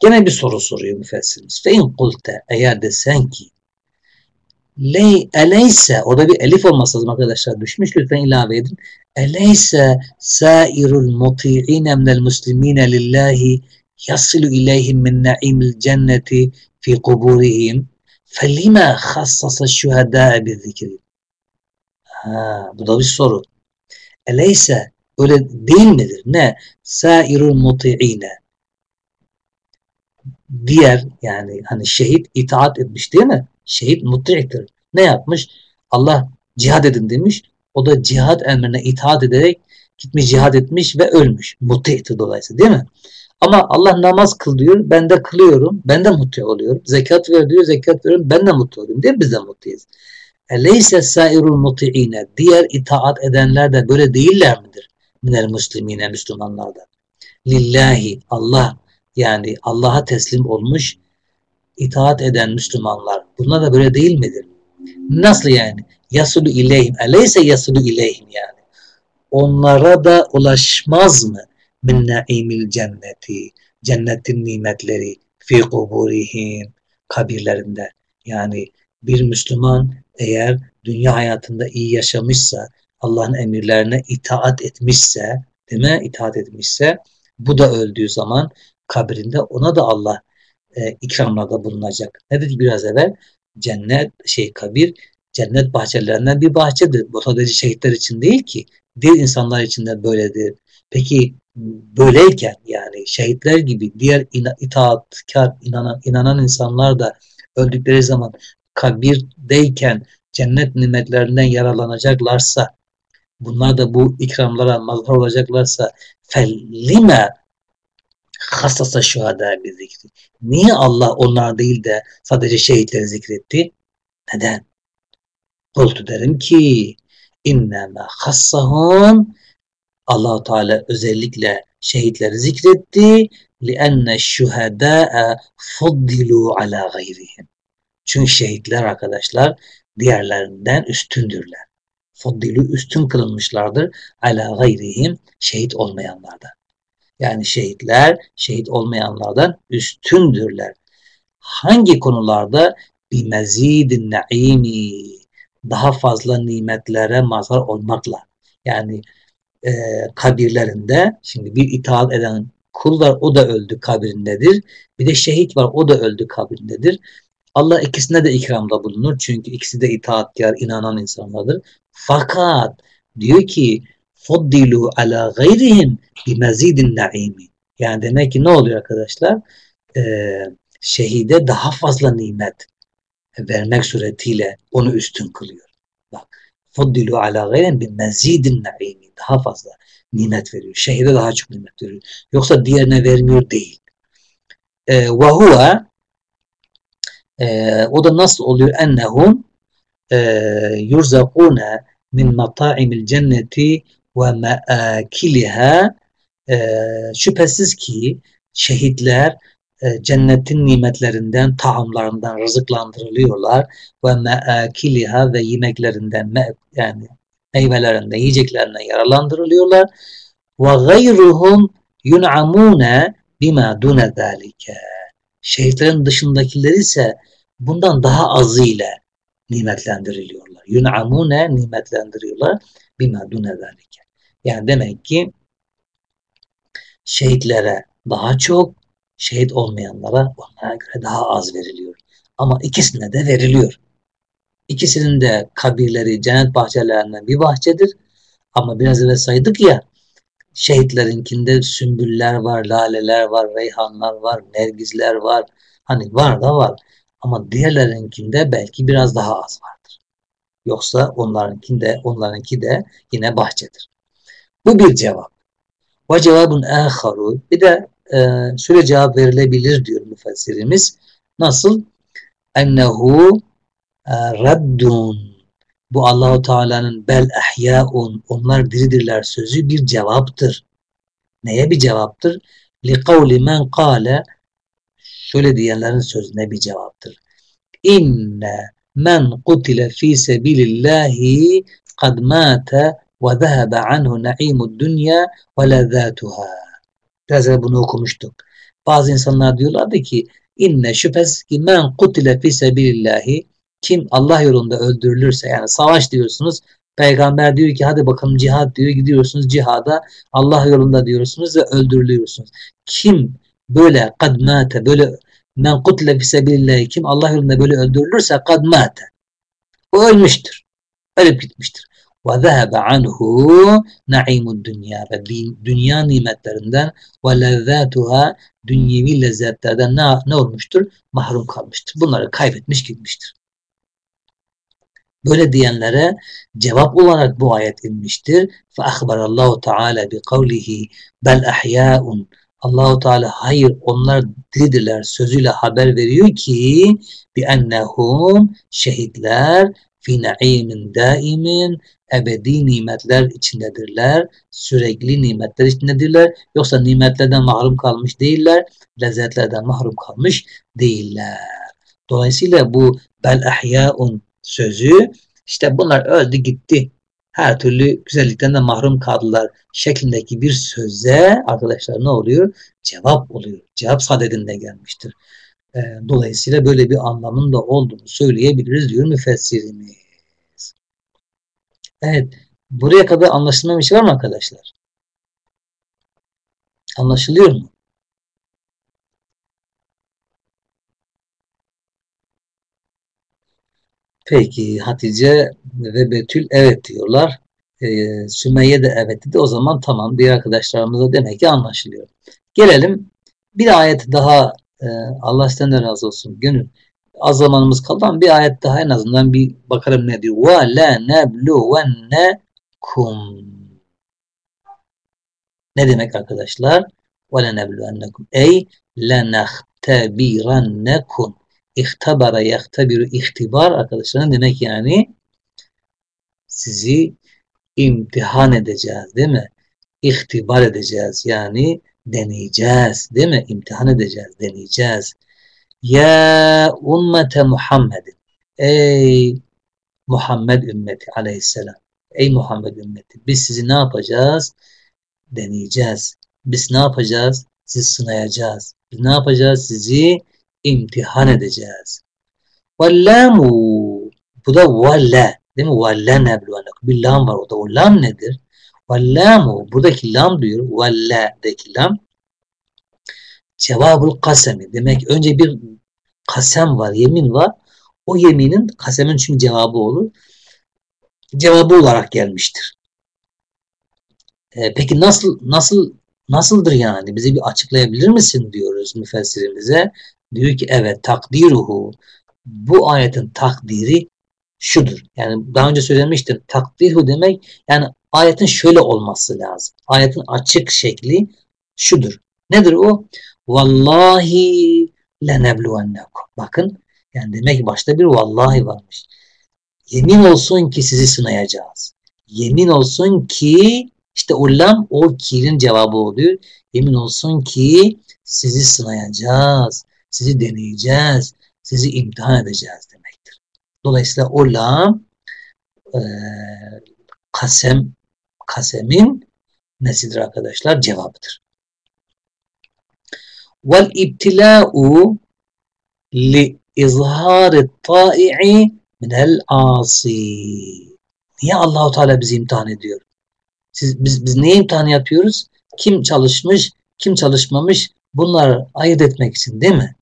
Gene bir soru soruyor müfessirimiz. Fe in kulte eğer desen ki le, eleyse orada bir elif olması lazım arkadaşlar düşmüş lütfen ilave edin. Eleyse sairul muti'ine minel muslimine lillahi yasilu ileyhim min na'imil cenneti fi kuburihim felime hassasa şühedâ bi zikri. Ha, bu da bir soru. Eleyse öyle değil midir? Ne? Sairul muti'ine diğer yani hani şehit itaat etmiş değil mi? Şehit muti'tir. Ne yapmış? Allah cihad edin demiş. O da cihad emrine itaat ederek gitmiş cihad etmiş ve ölmüş. Muti'tir dolayısıyla değil mi? Ama Allah namaz kıl diyor. Ben de kılıyorum. Ben de mutlu oluyorum. Zekat ver diyor. Zekat veriyorum. Ben de mutlu oluyorum. Değil mi? Biz de mutluyuz. Eleyse sairul muti'ine. Diğer itaat edenler de böyle değiller midir? Minel muslimine Müslümanlardan. Lillahi Allah yani Allah'a teslim olmuş itaat eden Müslümanlar. Bunlar da böyle değil midir? Nasıl yani? Yasulu ileyhim. Eleyse yasulu ileyhim yani. Onlara da ulaşmaz mı? min naimil cenneti cennetin nimetleri fi kuburihim kabirlerinde yani bir Müslüman eğer dünya hayatında iyi yaşamışsa Allah'ın emirlerine itaat etmişse değil mi? itaat etmişse bu da öldüğü zaman kabrinde ona da Allah e, ikramlarda bulunacak. Ne dedik biraz evvel? Cennet şey kabir cennet bahçelerinden bir bahçedir. Bu sadece şehitler için değil ki. Diğer insanlar için de böyledir. Peki böyleyken yani şehitler gibi diğer itaatkar inanan, inanan insanlar da öldükleri zaman kabirdeyken cennet nimetlerinden yararlanacaklarsa bunlar da bu ikramlara mazhar olacaklarsa fellime hassasa şuhada bir zikri. Niye Allah onlar değil de sadece şehitleri zikretti? Neden? Kultu derim ki inneme hassahum allah Teala özellikle şehitleri zikretti. لِأَنَّ الشُّهَدَاءَ فُضِّلُوا عَلَى غَيْرِهِمْ Çünkü şehitler arkadaşlar diğerlerinden üstündürler. Fuddilu üstün kılınmışlardır. Ala gayrihim şehit olmayanlardan. Yani şehitler şehit olmayanlardan üstündürler. Hangi konularda? Bir mezidin naimi daha fazla nimetlere mazhar olmakla. Yani e, kabirlerinde şimdi bir itaat eden kul var o da öldü kabrindedir. Bir de şehit var o da öldü kabrindedir. Allah ikisine de ikramda bulunur. Çünkü ikisi de itaatkar, inanan insanlardır. Fakat diyor ki fuddilu ala gayrihim bi mezidin naimi. Yani demek ki ne oluyor arkadaşlar? Ee, şehide daha fazla nimet vermek suretiyle onu üstün kılıyor. Bak fuddilu ala gayrihim bi mezidin naimi daha fazla nimet veriyor. Şehide daha çok nimet veriyor. Yoksa diğerine vermiyor değil. Ve huve e, o da nasıl oluyor? Ennehum e, min mata'imil cenneti ve meakiliha e, şüphesiz ki şehitler e, cennetin nimetlerinden, taamlarından rızıklandırılıyorlar ve meakiliha ve yemeklerinden me, yani meyvelerinden, yiyeceklerinden yaralandırılıyorlar. Ve gayruhum yun'amune bima dune zalike. Şehitlerin dışındakiler ise bundan daha azı ile nimetlendiriliyorlar. Yun'amune nimetlendiriyorlar bima dune zalike. Yani demek ki şehitlere daha çok, şehit olmayanlara onlara göre daha az veriliyor. Ama ikisine de veriliyor. İkisinin de kabirleri cennet bahçelerinden bir bahçedir. Ama biraz evvel saydık ya şehitlerinkinde sümbüller var, laleler var, reyhanlar var, nergizler var. Hani var da var. Ama diğerlerinkinde belki biraz daha az vardır. Yoksa onlarınkinde, onlarınki de yine bahçedir. Bu bir cevap. Ve cevabun aharu. Bir de e, şöyle cevap verilebilir diyor müfessirimiz. Nasıl? Ennehu e, raddun. Bu Allahu Teala'nın bel ahyaun. Onlar diridirler sözü bir cevaptır. Neye bir cevaptır? Li kavli men kâle şöyle diyenlerin sözüne bir cevaptır. İnne men kutile fi sebilillahi kad mâte ve zehebe anhu naimud dünya ve lezzatuha. Biraz bunu okumuştuk. Bazı insanlar diyorlardı ki inne şüphesiz ki men kutile fi sebilillahi kim Allah yolunda öldürülürse yani savaş diyorsunuz Peygamber diyor ki hadi bakalım cihad diyor gidiyorsunuz cihada Allah yolunda diyorsunuz ve öldürülüyorsunuz. Kim böyle kad mate böyle men kutle fi sebilillahi kim Allah yolunda böyle öldürülürse kad mate. O ölmüştür. Ölüp gitmiştir. Ve zehebe anhu naimud dünya ve dünya nimetlerinden ve lezzatuha dünyevi lezzetlerden ne, ne olmuştur? Mahrum kalmıştır. Bunları kaybetmiş gitmiştir. Böyle diyenlere cevap olarak bu ayet inmiştir. Fe ahbarallahu teala bi kavlihi bel ahyaun Allahu Teala hayır onlar diridirler sözüyle haber veriyor ki bi ennehum şehitler fi naimin daimin ebedi nimetler içindedirler. Sürekli nimetler içindedirler. Yoksa nimetlerden mahrum kalmış değiller. Lezzetlerden mahrum kalmış değiller. Dolayısıyla bu bel ahyaun sözü işte bunlar öldü gitti her türlü güzellikten de mahrum kaldılar şeklindeki bir söze arkadaşlar ne oluyor? Cevap oluyor. Cevap sadedinde gelmiştir. E, dolayısıyla böyle bir anlamın da olduğunu söyleyebiliriz diyor müfessirimiz. Evet. Buraya kadar anlaşılmamış var mı arkadaşlar? Anlaşılıyor mu? Peki Hatice ve Betül evet diyorlar. Ee, Sümeyye de evet dedi. O zaman tamam diğer arkadaşlarımıza demek ki anlaşılıyor. Gelelim bir ayet daha e, Allah senden razı olsun. Gönül az zamanımız kaldı ama bir ayet daha en azından bir bakalım ne diyor. Ve la nebluvennekum ne demek arkadaşlar? Ve la nebluvennekum ey lenehtebirannekum İhtabara yahtabiru ihtibar arkadaşlar demek yani sizi imtihan edeceğiz değil mi? İhtibar edeceğiz yani deneyeceğiz değil mi? İmtihan edeceğiz, deneyeceğiz. Ya ümmete Muhammedin. Ey Muhammed ümmeti aleyhisselam. Ey Muhammed ümmeti. Biz sizi ne yapacağız? Deneyeceğiz. Biz ne yapacağız? Sizi sınayacağız. Biz ne yapacağız? Sizi imtihan edeceğiz. Vellamu bu da valla değil mi? Valla nebluvenek. Bir lam var orada. O lam nedir? Vellamu buradaki lam diyor. Valla'daki lam cevabul kasemi. Demek önce bir kasem var, yemin var. O yeminin kasemin çünkü cevabı olur. Cevabı olarak gelmiştir. E, peki nasıl nasıl nasıldır yani? Bize bir açıklayabilir misin diyoruz müfessirimize. Diyor ki evet takdiruhu bu ayetin takdiri şudur. Yani daha önce söylemiştim. Takdiruhu demek yani ayetin şöyle olması lazım. Ayetin açık şekli şudur. Nedir o? Vallahi lenebluvennekum. Bakın yani demek ki başta bir vallahi varmış. Yemin olsun ki sizi sınayacağız. Yemin olsun ki işte ulam o ki'nin cevabı oluyor. Yemin olsun ki sizi sınayacağız sizi deneyeceğiz, sizi imtihan edeceğiz demektir. Dolayısıyla o lam e, kasem kasemin nesidir arkadaşlar? Cevabıdır. Vel ibtila'u li izhari ta'i'i minel asi. Niye Allahu Teala bizi imtihan ediyor? Siz, biz, biz niye imtihan yapıyoruz? Kim çalışmış, kim çalışmamış bunları ayırt etmek için değil mi?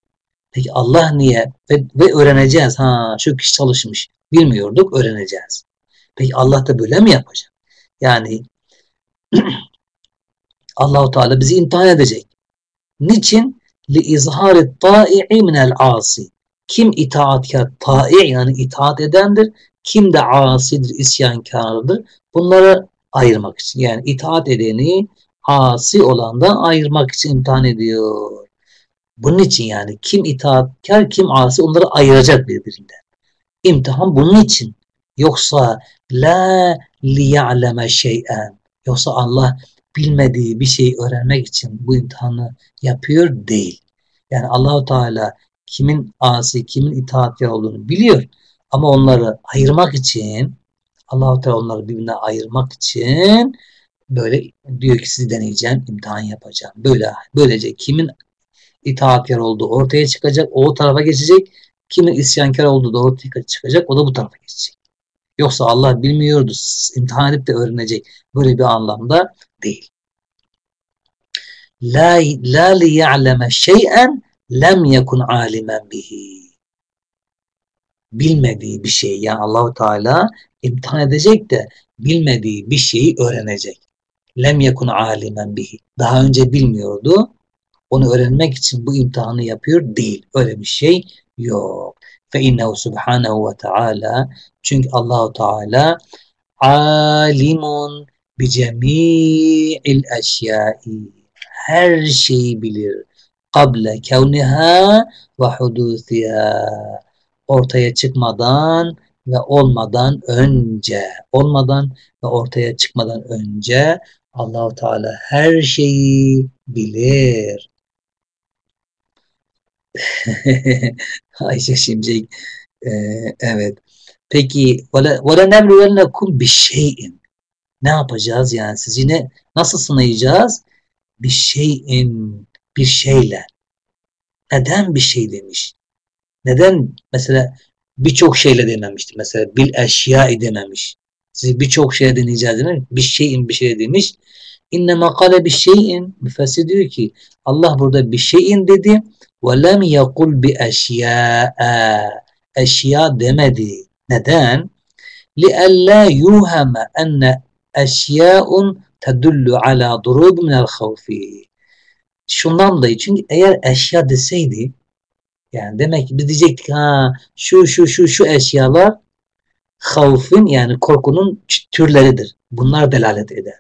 Peki Allah niye? Ve, ve öğreneceğiz. Ha şu kişi çalışmış. Bilmiyorduk öğreneceğiz. Peki Allah da böyle mi yapacak? Yani Allahu Teala bizi imtihan edecek. Niçin? Li izhari ta'i'i minel asi. Kim itaatkar, ta'i yani itaat edendir. Kim de asidir, isyankardır. Bunları ayırmak için. Yani itaat edeni asi olandan ayırmak için imtihan ediyor. Bunun için yani kim itaatkar, kim asi onları ayıracak birbirinden. İmtihan bunun için. Yoksa la liya'leme şey'en. Yoksa Allah bilmediği bir şeyi öğrenmek için bu imtihanı yapıyor değil. Yani Allahu Teala kimin asi, kimin itaatkar olduğunu biliyor. Ama onları ayırmak için Allahu Teala onları birbirine ayırmak için böyle diyor ki sizi deneyeceğim, imtihan yapacağım. Böyle böylece kimin itaatkar olduğu ortaya çıkacak, o tarafa geçecek. Kimin isyankar olduğu da ortaya çıkacak, o da bu tarafa geçecek. Yoksa Allah bilmiyordu, imtihan edip de öğrenecek. Böyle bir anlamda değil. La, la li ya'leme şey'en lem yekun alimen bihi. Bilmediği bir şey yani Allahu Teala imtihan edecek de bilmediği bir şeyi öğrenecek. Lem yekun alimen bihi. Daha önce bilmiyordu. Onu öğrenmek için bu imtihanı yapıyor değil. Öyle bir şey yok. Fe innehu subhanahu ve taala çünkü Allahu Teala alimun bi cemi'il eşyai her şeyi bilir. Kable kevniha ve hudusiha ortaya çıkmadan ve olmadan önce olmadan ve ortaya çıkmadan önce Allahu Teala her şeyi bilir. Ayşe Şimşek e, evet. Peki وَلَنَبْلُوَنَّكُمْ بِشَيْءٍ Ne yapacağız yani sizi ne nasıl sınayacağız? Bir şeyin bir şeyle. Neden bir şey demiş? Neden mesela birçok şeyle dememişti. Mesela bil eşya dememiş. Sizi birçok şeye deneyeceğiz dememiş. Bir şeyin bir şey demiş. İnne makale bir şeyin müfessir diyor ki Allah burada bir şeyin dedi ve lem yakul bi eşya eşya demedi. Neden? لِأَلَّا يُوهَمَ أَنَّ اَشْيَاءٌ تَدُلُّ عَلَى ضُرُوبٍ مِنَ الْخَوْفِ Şundan dolayı çünkü eğer eşya deseydi yani demek ki biz diyecektik ha şu şu şu şu eşyalar havfin yani korkunun türleridir. Bunlar delalet eder.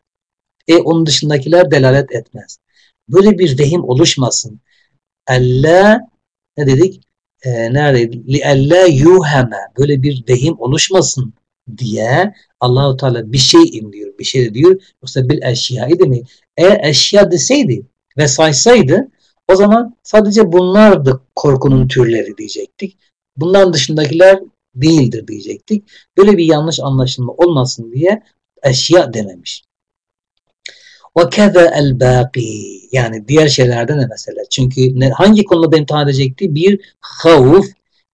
E onun dışındakiler delalet etmez. Böyle bir vehim oluşmasın. Elle ne dedik? E, neredeydi? Li elle yuheme. Böyle bir vehim oluşmasın diye Allahu Teala bir şey diyor. Bir şey diyor. Yoksa bir eşyayı demeyin. Eğer eşya deseydi ve saysaydı o zaman sadece bunlardı korkunun türleri diyecektik. Bundan dışındakiler değildir diyecektik. Böyle bir yanlış anlaşılma olmasın diye eşya dememiş. Ve keze el yani diğer şeylerde ne mesela? Çünkü hangi konuda imtihan edecekti? Bir havuf,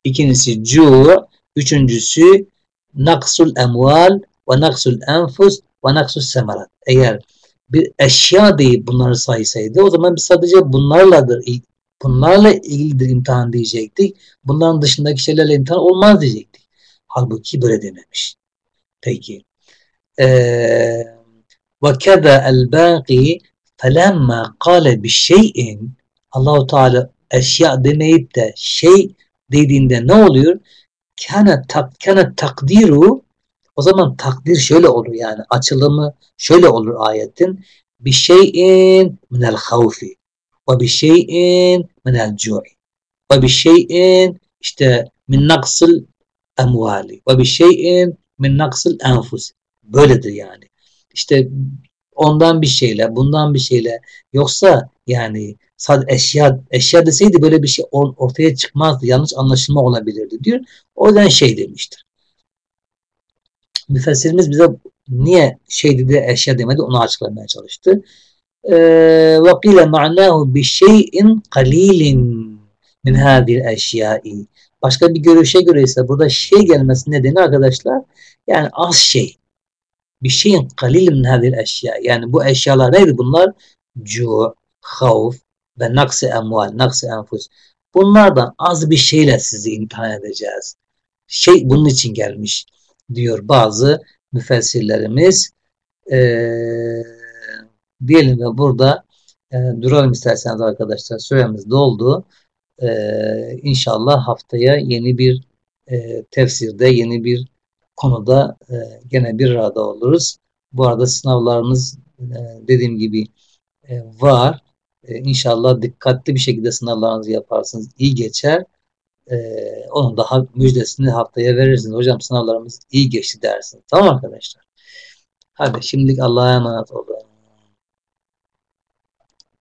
ikincisi cu, üçüncüsü naksul emval ve naksul enfus ve naksul semerat. Eğer bir eşya deyip bunları saysaydı o zaman biz sadece bunlarladır bunlarla ilgilidir imtihan diyecektik. Bunların dışındaki şeylerle imtihan olmaz diyecektik. Halbuki böyle dememiş. Peki. Ve baqi felemma kâle bir şeyin Allahu Teala eşya demeyip de şey dediğinde ne oluyor? Kana tak kana takdiru o zaman takdir şöyle olur yani açılımı şöyle olur ayetin. Bir şeyin minel havfi ve bir şeyin minel cu'i ve bir şeyin işte min naksıl emvali ve bir şeyin min naksıl enfus. Böyledir yani. İşte ondan bir şeyle, bundan bir şeyle yoksa yani sadece eşya eşya deseydi böyle bir şey ortaya çıkmazdı. Yanlış anlaşılma olabilirdi diyor. O yüzden şey demiştir müfessirimiz bize niye şey dedi eşya demedi onu açıklamaya çalıştı. Ve kile ma'nahu bi şeyin kalilin min hadil eşyai. Başka bir görüşe göre ise burada şey gelmesi nedeni arkadaşlar yani az şey. Bir şeyin kalil min hadil eşya. Yani bu eşyalar neydi bunlar? Cu, havf ve naksı emval, naksı enfus. Bunlardan az bir şeyle sizi imtihan edeceğiz. Şey bunun için gelmiş diyor bazı müfessirlerimiz. Ee, diyelim ve burada e, duralım isterseniz arkadaşlar. Süremiz doldu. Ee, inşallah haftaya yeni bir e, tefsirde, yeni bir konuda e, gene bir arada oluruz. Bu arada sınavlarımız e, dediğim gibi e, var. E, inşallah dikkatli bir şekilde sınavlarınızı yaparsınız. iyi geçer. E, onun daha müjdesini haftaya verirsiniz. Hocam sınavlarımız iyi geçti dersiniz. Tamam arkadaşlar. Hadi şimdilik Allah'a emanet olun.